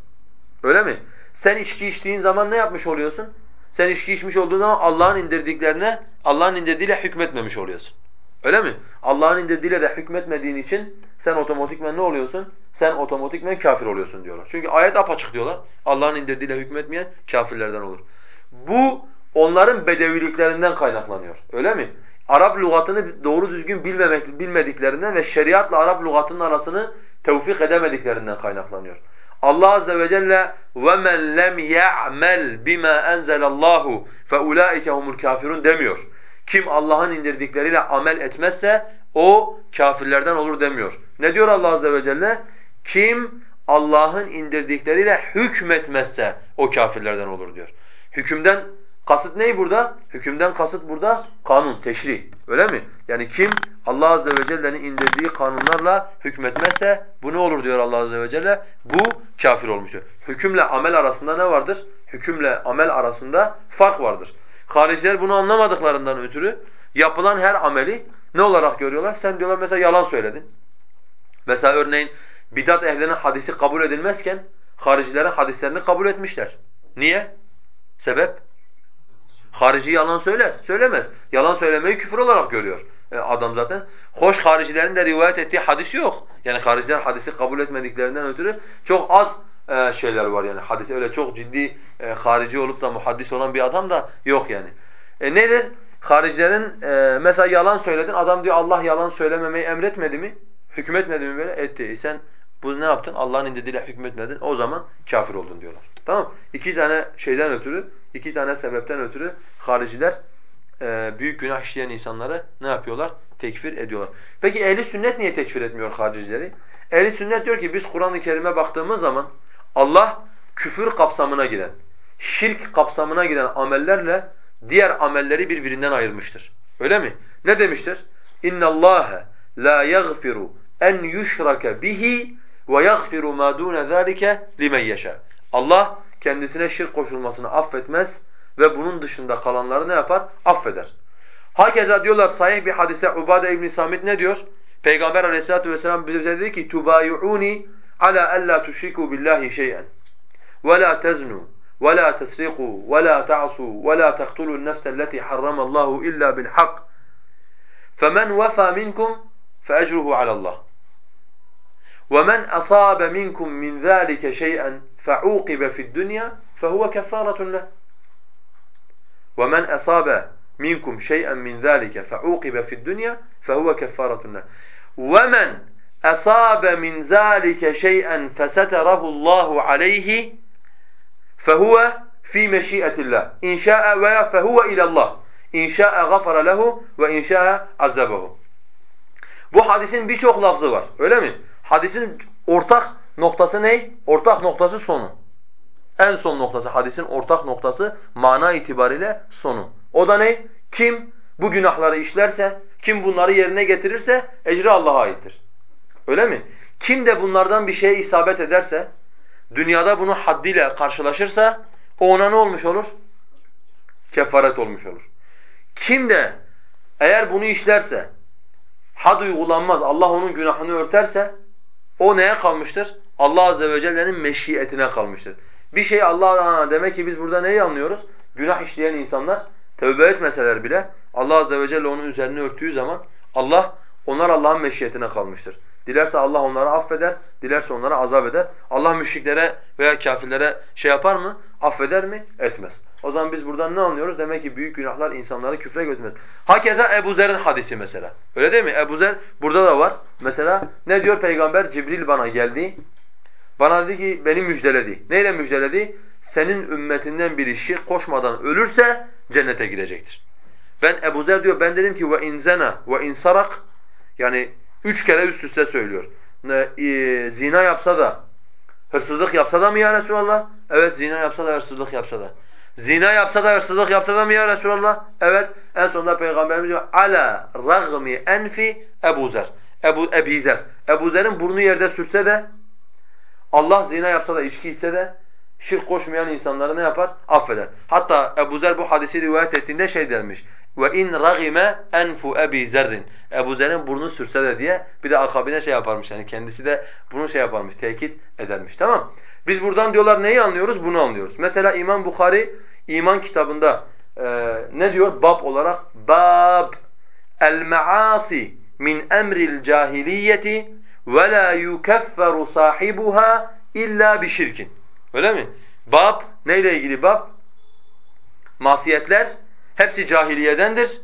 Speaker 2: Öyle mi? Sen içki içtiğin zaman ne yapmış oluyorsun? Sen içki içmiş olduğun zaman Allah'ın indirdiklerine, Allah'ın indirdiğiyle hükmetmemiş oluyorsun. Öyle mi? Allah'ın indirdiğiyle de hükmetmediğin için sen otomatikmen ne oluyorsun? Sen otomatikmen kafir oluyorsun diyorlar. Çünkü ayet apaçık diyorlar. Allah'ın indirdiğiyle hükmetmeyen kafirlerden olur. Bu onların bedeviliklerinden kaynaklanıyor. Öyle mi? Arap lügatını doğru düzgün bilmemek, bilmediklerinden ve şeriatla Arap lügatının arasını tevfik edemediklerinden kaynaklanıyor. Allah azze ve celle وَمَنْ لَمْ يَعْمَلْ بِمَا أَنْزَلَ اللّٰهُ فَاُولَٰئِكَ هُمُ الْكَافِرُونَ demiyor. Kim Allah'ın indirdikleriyle amel etmezse o kafirlerden olur demiyor. Ne diyor Allah azze ve celle? Kim Allah'ın indirdikleriyle hükmetmezse o kafirlerden olur diyor. Hükümden Kasıt ney burada? Hükümden kasıt burada kanun, teşri. Öyle mi? Yani kim Allah azze ve celle'nin indirdiği kanunlarla hükmetmezse bu ne olur diyor Allah azze ve celle? Bu kafir olmuştur. Hükümle amel arasında ne vardır? Hükümle amel arasında fark vardır. Hariciler bunu anlamadıklarından ötürü yapılan her ameli ne olarak görüyorlar? Sen diyorlar mesela yalan söyledin. Mesela örneğin bidat ehlinin hadisi kabul edilmezken haricilerin hadislerini kabul etmişler. Niye? Sebep? Harici yalan söyler, söylemez. Yalan söylemeyi küfür olarak görüyor e, adam zaten. Hoş haricilerin de rivayet ettiği hadis yok. Yani hariciler hadisi kabul etmediklerinden ötürü çok az e, şeyler var yani hadis öyle çok ciddi e, harici olup da muhaddis olan bir adam da yok yani. E nedir? Haricilerin e, mesela yalan söyledin adam diyor Allah yalan söylememeyi emretmedi mi? Hükmetmedi mi böyle? Etti. E sen bu ne yaptın? Allah'ın indirdiğiyle hükmetmedin. O zaman kafir oldun diyorlar. Tamam? İki tane şeyden ötürü İki tane sebepten ötürü hariciler e, büyük günah işleyen insanları ne yapıyorlar? Tekfir ediyorlar. Peki ehli sünnet niye tekfir etmiyor haricileri? Ehli sünnet diyor ki biz Kur'an-ı Kerim'e baktığımız zaman Allah küfür kapsamına giren, şirk kapsamına giren amellerle diğer amelleri birbirinden ayırmıştır. Öyle mi? Ne demiştir? İnna Allah la yaghfiru en yushraka bihi ve yaghfiru ma dun zalika limen yasha. Allah kendisine şirk koşulmasını affetmez ve bunun dışında kalanları ne yapar? Affeder. Hakeza diyorlar sahih bir hadise Ubade İbn Samit ne diyor? Peygamber Aleyhissalatu vesselam bize dedi ki tubayuni على ألا تشركوا بالله شيئا ولا تزنوا ولا تسرقوا ولا تعصوا ولا تقتلوا النفس التي حرم الله إلا بالحق. فمن وفى منكم فأجره على الله. ومن أصاب منكم من ذلك شيئا فعوقب في الدنيا فهو كفارة له. ومن أصاب منكم شيئا من ذلك فعوقب في الدنيا فهو كفارة له. ومن أصاب من ذلك شيئا فستره الله عليه فهو في مشيئة الله إن شاء veya فهو إلى الله إن شاء غفر له وإن شاء عذبه Bu hadisin birçok lafzı var. Öyle mi? Hadisin ortak noktası ne? Ortak noktası sonu. En son noktası, hadisin ortak noktası mana itibariyle sonu. O da ne? Kim bu günahları işlerse, kim bunları yerine getirirse ecri Allah'a aittir. Öyle mi? Kim de bunlardan bir şeye isabet ederse, dünyada bunu haddiyle karşılaşırsa o ona ne olmuş olur? Kefaret olmuş olur. Kim de eğer bunu işlerse, had uygulanmaz, Allah onun günahını örterse o neye kalmıştır? Allah azze ve celle'nin meşiyetine kalmıştır. Bir şey Allah demek ki biz burada neyi anlıyoruz? Günah işleyen insanlar tövbe etmeseler bile Allah azze ve celle onun üzerini örttüğü zaman Allah onlar Allah'ın meşiyetine kalmıştır. Dilerse Allah onları affeder, dilerse onlara azap eder. Allah müşriklere veya kafirlere şey yapar mı? Affeder mi? Etmez. O zaman biz buradan ne anlıyoruz? Demek ki büyük günahlar insanları küfre götürmez. Hakeza Ebu Zer'in hadisi mesela. Öyle değil mi? Ebu Zer burada da var. Mesela ne diyor Peygamber? Cibril bana geldi. Bana dedi ki beni müjdeledi. Neyle müjdeledi? Senin ümmetinden biri şirk koşmadan ölürse cennete girecektir. Ben Ebu Zer diyor ben dedim ki ve inzena ve insarak yani üç kere üst üste söylüyor. E, zina yapsa da hırsızlık yapsa da mı ya Resulallah? Evet zina yapsa da hırsızlık yapsa da. Zina yapsa da hırsızlık yapsa da mı ya Resulallah? Evet. En sonunda Peygamberimiz diyor ala ragmi enfi Ebu Zer. Ebu Ebi Zer. Ebu Zer'in burnu yerde sürtse de Allah zina yapsa da içki içse de şirk koşmayan insanları ne yapar? Affeder. Hatta Ebu Zer bu hadisi rivayet ettiğinde şey dermiş. Ve in ragime enfu Ebi Zerrin. Ebu Zer'in burnu sürse de diye bir de akabine şey yaparmış. Yani kendisi de bunu şey yaparmış, tekit edermiş. Tamam? Biz buradan diyorlar neyi anlıyoruz? Bunu anlıyoruz. Mesela İmam Bukhari iman kitabında e, ne diyor? Bab olarak bab el maasi min emril cahiliyeti ve la yukefferu sahibuha illa bi şirkin. Öyle mi? Bab neyle ilgili bab? Masiyetler hepsi cahiliyedendir.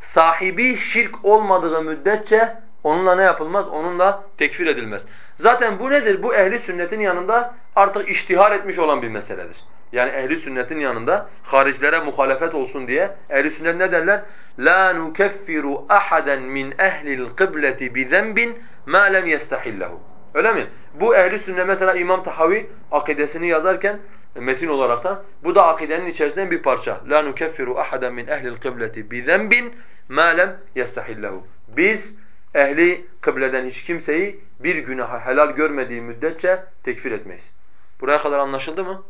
Speaker 2: Sahibi şirk olmadığı müddetçe onunla ne yapılmaz? Onunla tekfir edilmez. Zaten bu nedir? Bu ehli sünnetin yanında artık iştihar etmiş olan bir meseledir. Yani ehli sünnetin yanında haricilere muhalefet olsun diye ehli sünnet ne derler? La nukeffiru ahadan min ehlil kıbleti bi zenbin ma lem yestahillahu. Öyle mi? Bu ehli sünnet mesela İmam Tahavi akidesini yazarken metin olaraktan bu da akidenin içerisinden bir parça. La nukeffiru ahadan min ehlil kıbleti bi zenbin ma lem yestahillahu. Biz ehli kıbleden hiç kimseyi bir günaha helal görmediği müddetçe tekfir etmeyiz. Buraya kadar anlaşıldı mı?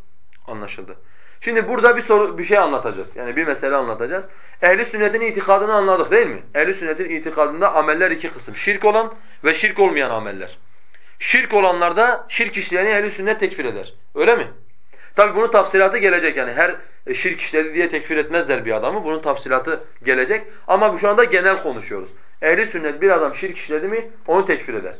Speaker 2: Anlaşıldı. Şimdi burada bir soru bir şey anlatacağız. Yani bir mesele anlatacağız. Ehli sünnetin itikadını anladık değil mi? Ehli sünnetin itikadında ameller iki kısım. Şirk olan ve şirk olmayan ameller. Şirk olanlarda şirk işleyeni ehli sünnet tekfir eder. Öyle mi? Tabi bunun tafsilatı gelecek yani her şirk işledi diye tekfir etmezler bir adamı. Bunun tafsilatı gelecek ama şu anda genel konuşuyoruz. Ehli sünnet bir adam şirk işledi mi onu tekfir eder.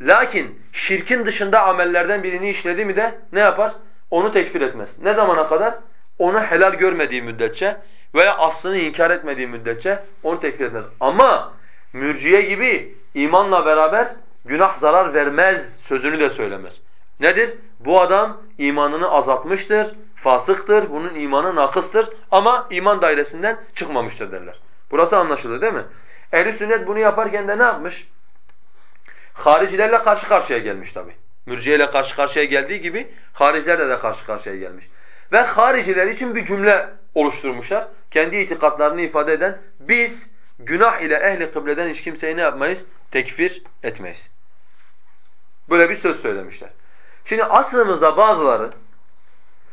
Speaker 2: Lakin şirkin dışında amellerden birini işledi mi de ne yapar? Onu tekfir etmez. Ne zamana kadar? Onu helal görmediği müddetçe veya aslını inkar etmediği müddetçe onu tekfir etmez. Ama mürciye gibi imanla beraber günah zarar vermez sözünü de söylemez. Nedir? Bu adam imanını azaltmıştır, fasıktır, bunun imanı nakıstır ama iman dairesinden çıkmamıştır derler. Burası anlaşıldı değil mi? Ehl-i sünnet bunu yaparken de ne yapmış? Haricilerle karşı karşıya gelmiş tabi. Mürciyeyle karşı karşıya geldiği gibi haricilerle de karşı karşıya gelmiş. Ve hariciler için bir cümle oluşturmuşlar. Kendi itikatlarını ifade eden biz günah ile ehli kıbleden hiç kimseyi ne yapmayız? Tekfir etmeyiz. Böyle bir söz söylemişler. Şimdi asrımızda bazıları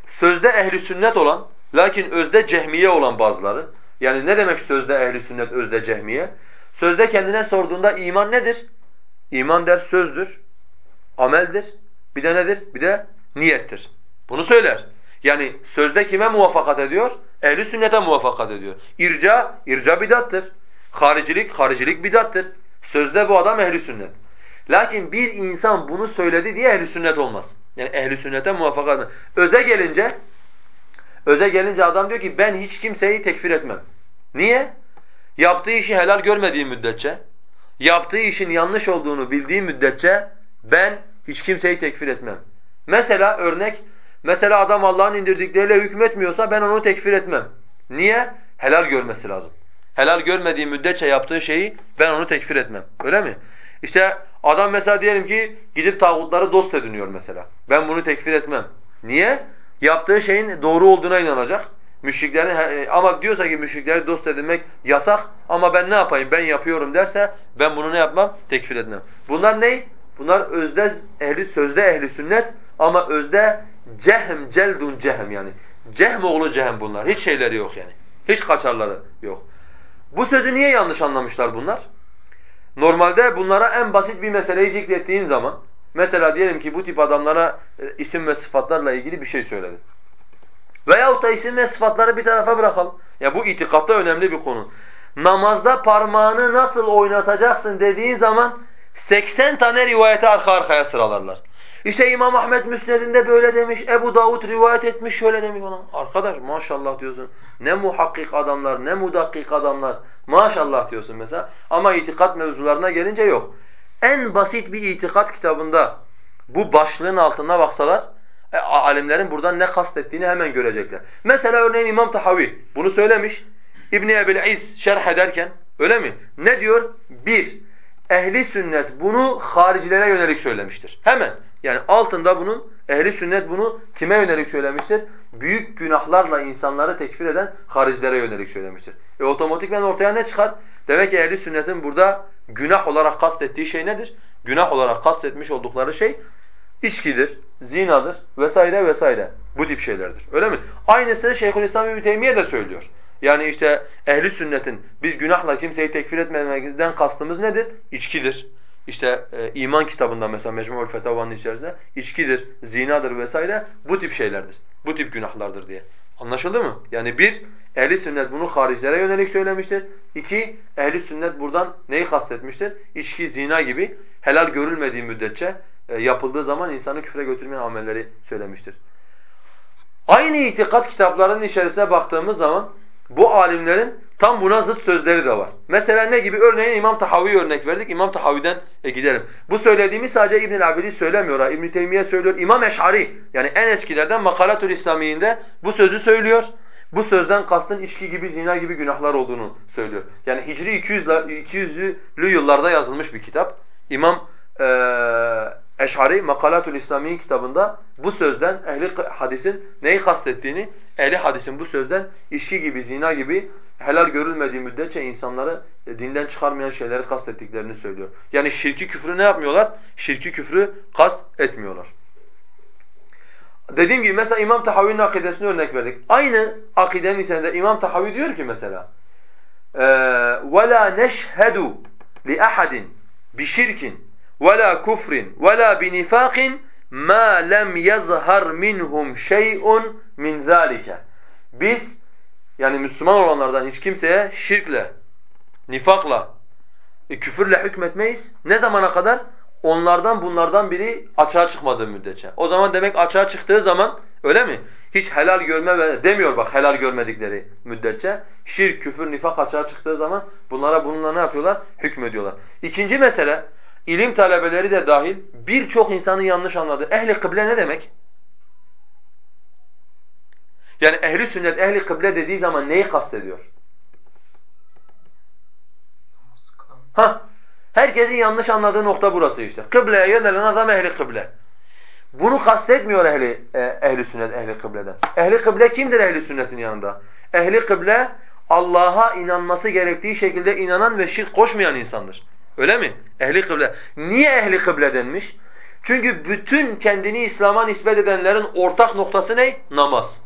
Speaker 2: sözde ehli sünnet olan lakin özde cehmiye olan bazıları yani ne demek sözde ehli sünnet özde cehmiye? Sözde kendine sorduğunda iman nedir? İman der sözdür, ameldir. Bir de nedir? Bir de niyettir. Bunu söyler. Yani sözde kime muvaffakat ediyor? Ehli sünnete muvaffakat ediyor. İrca, irca bidattır. Haricilik, haricilik bidattır. Sözde bu adam ehli sünnet. Lakin bir insan bunu söyledi diye ehli sünnet olmaz. Yani ehli sünnete muvaffakat Öze gelince öze gelince adam diyor ki ben hiç kimseyi tekfir etmem. Niye? Yaptığı işi helal görmediği müddetçe, yaptığı işin yanlış olduğunu bildiği müddetçe ben hiç kimseyi tekfir etmem. Mesela örnek, mesela adam Allah'ın indirdikleriyle hükmetmiyorsa ben onu tekfir etmem. Niye? Helal görmesi lazım. Helal görmediği müddetçe yaptığı şeyi ben onu tekfir etmem. Öyle mi? İşte adam mesela diyelim ki gidip tağutları dost ediniyor mesela. Ben bunu tekfir etmem. Niye? Yaptığı şeyin doğru olduğuna inanacak. Müşriklerin ama diyorsa ki müşrikleri dost edinmek yasak ama ben ne yapayım ben yapıyorum derse ben bunu ne yapmam? Tekfir etmem. Bunlar ne? Bunlar özde ehli sözde ehli sünnet ama özde cehm celdun cehm yani. Cehm oğlu cehm bunlar. Hiç şeyleri yok yani. Hiç kaçarları yok. Bu sözü niye yanlış anlamışlar bunlar? Normalde bunlara en basit bir meseleyi zikrettiğin zaman mesela diyelim ki bu tip adamlara e, isim ve sıfatlarla ilgili bir şey söyledi. Veyahut da isim ve sıfatları bir tarafa bırakalım. Ya bu itikatta önemli bir konu. Namazda parmağını nasıl oynatacaksın dediğin zaman 80 tane rivayete arka arkaya sıralarlar. İşte İmam Ahmed Müsned'inde böyle demiş, Ebu Davud rivayet etmiş şöyle demiş falan. Arkadaş maşallah diyorsun. Ne muhakkik adamlar, ne mudakkik adamlar. Maşallah diyorsun mesela. Ama itikat mevzularına gelince yok. En basit bir itikat kitabında bu başlığın altına baksalar e, alimlerin buradan ne kastettiğini hemen görecekler. Mesela örneğin İmam Tahavi bunu söylemiş. İbn Ebil İz şerh ederken öyle mi? Ne diyor? Bir, ehli sünnet bunu haricilere yönelik söylemiştir. Hemen yani altında bunun ehli sünnet bunu kime yönelik söylemiştir? Büyük günahlarla insanları tekfir eden haricilere yönelik söylemiştir. E otomatikmen ortaya ne çıkar? Demek ki ehli sünnetin burada günah olarak kastettiği şey nedir? Günah olarak kastetmiş oldukları şey içkidir, zinadır vesaire vesaire. Bu tip şeylerdir. Öyle mi? Aynısını Şeyhülislam İbn Teymiye de söylüyor. Yani işte ehli sünnetin biz günahla kimseyi tekfir etmemekten kastımız nedir? İçkidir. İşte e, iman kitabında mesela Mecmu'ul Fetava'nın içerisinde içkidir, zinadır vesaire bu tip şeylerdir. Bu tip günahlardır diye. Anlaşıldı mı? Yani bir, ehli sünnet bunu haricilere yönelik söylemiştir. İki, ehli sünnet buradan neyi kastetmiştir? İçki, zina gibi helal görülmediği müddetçe e, yapıldığı zaman insanı küfre götürmeyen amelleri söylemiştir. Aynı itikat kitaplarının içerisine baktığımız zaman bu alimlerin tam buna zıt sözleri de var. Mesela ne gibi? Örneğin İmam Tahavi örnek verdik. İmam Tahavi'den e, gidelim. Bu söylediğimi sadece İbn Abidi söylemiyor. İbn Teymiye söylüyor. İmam Eş'ari yani en eskilerden Makalatül İslami'inde bu sözü söylüyor. Bu sözden kastın içki gibi, zina gibi günahlar olduğunu söylüyor. Yani Hicri 200 200'lü yıllarda yazılmış bir kitap. İmam e, Eş'ari Makalatül İslami'nin kitabında bu sözden ehli hadisin neyi kastettiğini, ehli hadisin bu sözden içki gibi, zina gibi helal görülmediği müddetçe insanları e, dinden çıkarmayan şeyleri kastettiklerini söylüyor. Yani şirki küfrü ne yapmıyorlar? Şirki küfrü kast etmiyorlar. Dediğim gibi mesela İmam Tahavi'nin akidesini örnek verdik. Aynı akidenin içerisinde İmam Tahavi diyor ki mesela وَلَا نَشْهَدُ لِأَحَدٍ بِشِرْكٍ وَلَا كُفْرٍ وَلَا بِنِفَاقٍ مَا لَمْ يَظْهَرْ مِنْهُمْ شَيْءٌ مِنْ ذَٰلِكَ Biz yani Müslüman olanlardan hiç kimseye şirkle, nifakla, e, küfürle hükmetmeyiz. Ne zamana kadar? Onlardan bunlardan biri açığa çıkmadığı müddetçe. O zaman demek açığa çıktığı zaman öyle mi? Hiç helal görme ve demiyor bak helal görmedikleri müddetçe. Şirk, küfür, nifak açığa çıktığı zaman bunlara bununla ne yapıyorlar? Hükmediyorlar. İkinci mesele ilim talebeleri de dahil birçok insanın yanlış anladığı ehli kıble ne demek? Yani ehli sünnet ehli kıble dediği zaman neyi kastediyor? Ha, herkesin yanlış anladığı nokta burası işte. Kıbleye yönelen adam ehli kıble. Bunu kastetmiyor ehli e, ehli sünnet ehli kıbleden. Ehli kıble kimdir ehli sünnetin yanında? Ehli kıble Allah'a inanması gerektiği şekilde inanan ve şirk koşmayan insandır. Öyle mi? Ehli kıble. Niye ehli kıble denmiş? Çünkü bütün kendini İslam'a nispet edenlerin ortak noktası ne? Namaz.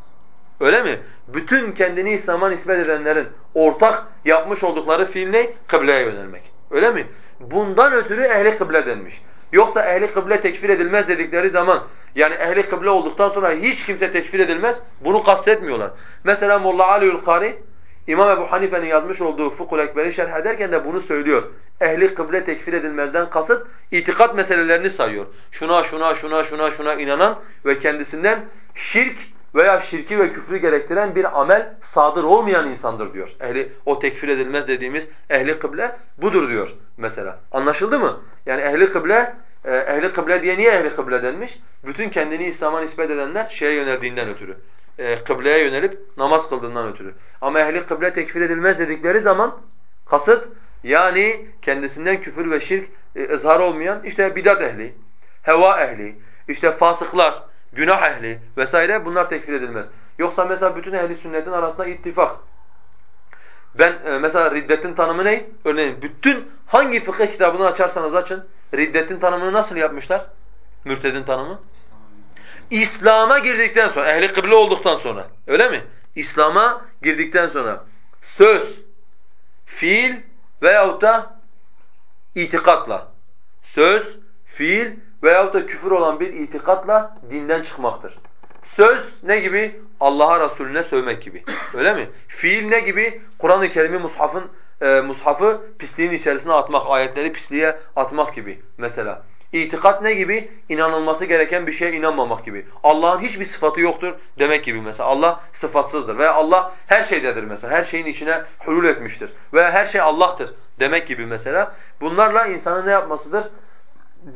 Speaker 2: Öyle mi? Bütün kendini İslam'a nispet edenlerin ortak yapmış oldukları fiil ne? Kıbleye yönelmek. Öyle mi? Bundan ötürü ehli kıble denmiş. Yoksa ehli kıble tekfir edilmez dedikleri zaman yani ehli kıble olduktan sonra hiç kimse tekfir edilmez bunu kastetmiyorlar. Mesela Molla Aliül Kari İmam Ebu Hanife'nin yazmış olduğu Fukul Ekber'i şerh ederken de bunu söylüyor. Ehli kıble tekfir edilmezden kasıt itikat meselelerini sayıyor. Şuna şuna şuna şuna şuna inanan ve kendisinden şirk veya şirki ve küfrü gerektiren bir amel sadır olmayan insandır diyor. Ehli o tekfir edilmez dediğimiz ehli kıble budur diyor mesela. Anlaşıldı mı? Yani ehli kıble e, ehli kıble diye niye ehli kıble denmiş? Bütün kendini İslam'a nispet edenler şeye yöneldiğinden ötürü. E, kıbleye yönelip namaz kıldığından ötürü. Ama ehli kıble tekfir edilmez dedikleri zaman kasıt yani kendisinden küfür ve şirk e, ızhar olmayan işte bidat ehli, heva ehli, işte fasıklar, günah ehli vesaire bunlar tekfir edilmez. Yoksa mesela bütün ehli sünnetin arasında ittifak. Ben e, mesela riddetin tanımı ne? Örneğin bütün hangi fıkıh kitabını açarsanız açın, riddetin tanımını nasıl yapmışlar? Mürtedin tanımı? İslam'a girdikten sonra, ehli kıble olduktan sonra, öyle mi? İslam'a girdikten sonra söz, fiil veyahut da itikatla, söz, fiil veyahut da küfür olan bir itikatla dinden çıkmaktır. Söz ne gibi? Allah'a Resulüne sövmek gibi. Öyle mi? Fiil ne gibi? Kur'an-ı Kerim'i mushafın e, mushafı pisliğin içerisine atmak, ayetleri pisliğe atmak gibi mesela. İtikat ne gibi? İnanılması gereken bir şeye inanmamak gibi. Allah'ın hiçbir sıfatı yoktur demek gibi mesela. Allah sıfatsızdır veya Allah her şeydedir mesela. Her şeyin içine hulul etmiştir veya her şey Allah'tır demek gibi mesela. Bunlarla insanın ne yapmasıdır?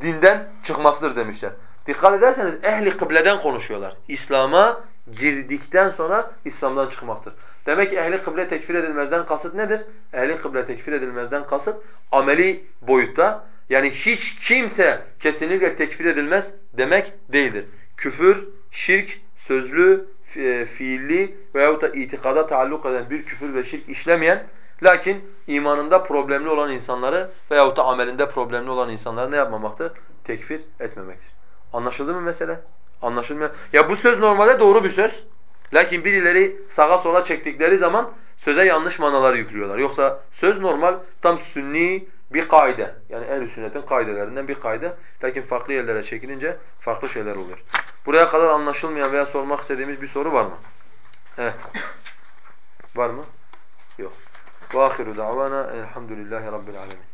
Speaker 2: Dinden çıkmasıdır demişler. Dikkat ederseniz ehli kıbleden konuşuyorlar. İslam'a girdikten sonra İslam'dan çıkmaktır. Demek ki ehli kıble tekfir edilmezden kasıt nedir? Ehli kıble tekfir edilmezden kasıt ameli boyutta yani hiç kimse kesinlikle tekfir edilmez demek değildir. Küfür, şirk, sözlü, e, fiilli veyahut da itikada taalluk eden bir küfür ve şirk işlemeyen lakin imanında problemli olan insanları veyahut da amelinde problemli olan insanları ne yapmamaktır? Tekfir etmemektir. Anlaşıldı mı mesele? Anlaşılmıyor. Ya bu söz normalde doğru bir söz. Lakin birileri sağa sola çektikleri zaman söze yanlış manalar yüklüyorlar. Yoksa söz normal tam sünni bir kaide. Yani ehl sünnetin kaidelerinden bir kaide. Lakin farklı yerlere çekilince farklı şeyler oluyor. Buraya kadar anlaşılmayan veya sormak istediğimiz bir soru var mı? Evet. Var mı? Yok. وآخر دعوانا الحمد لله رب العالمين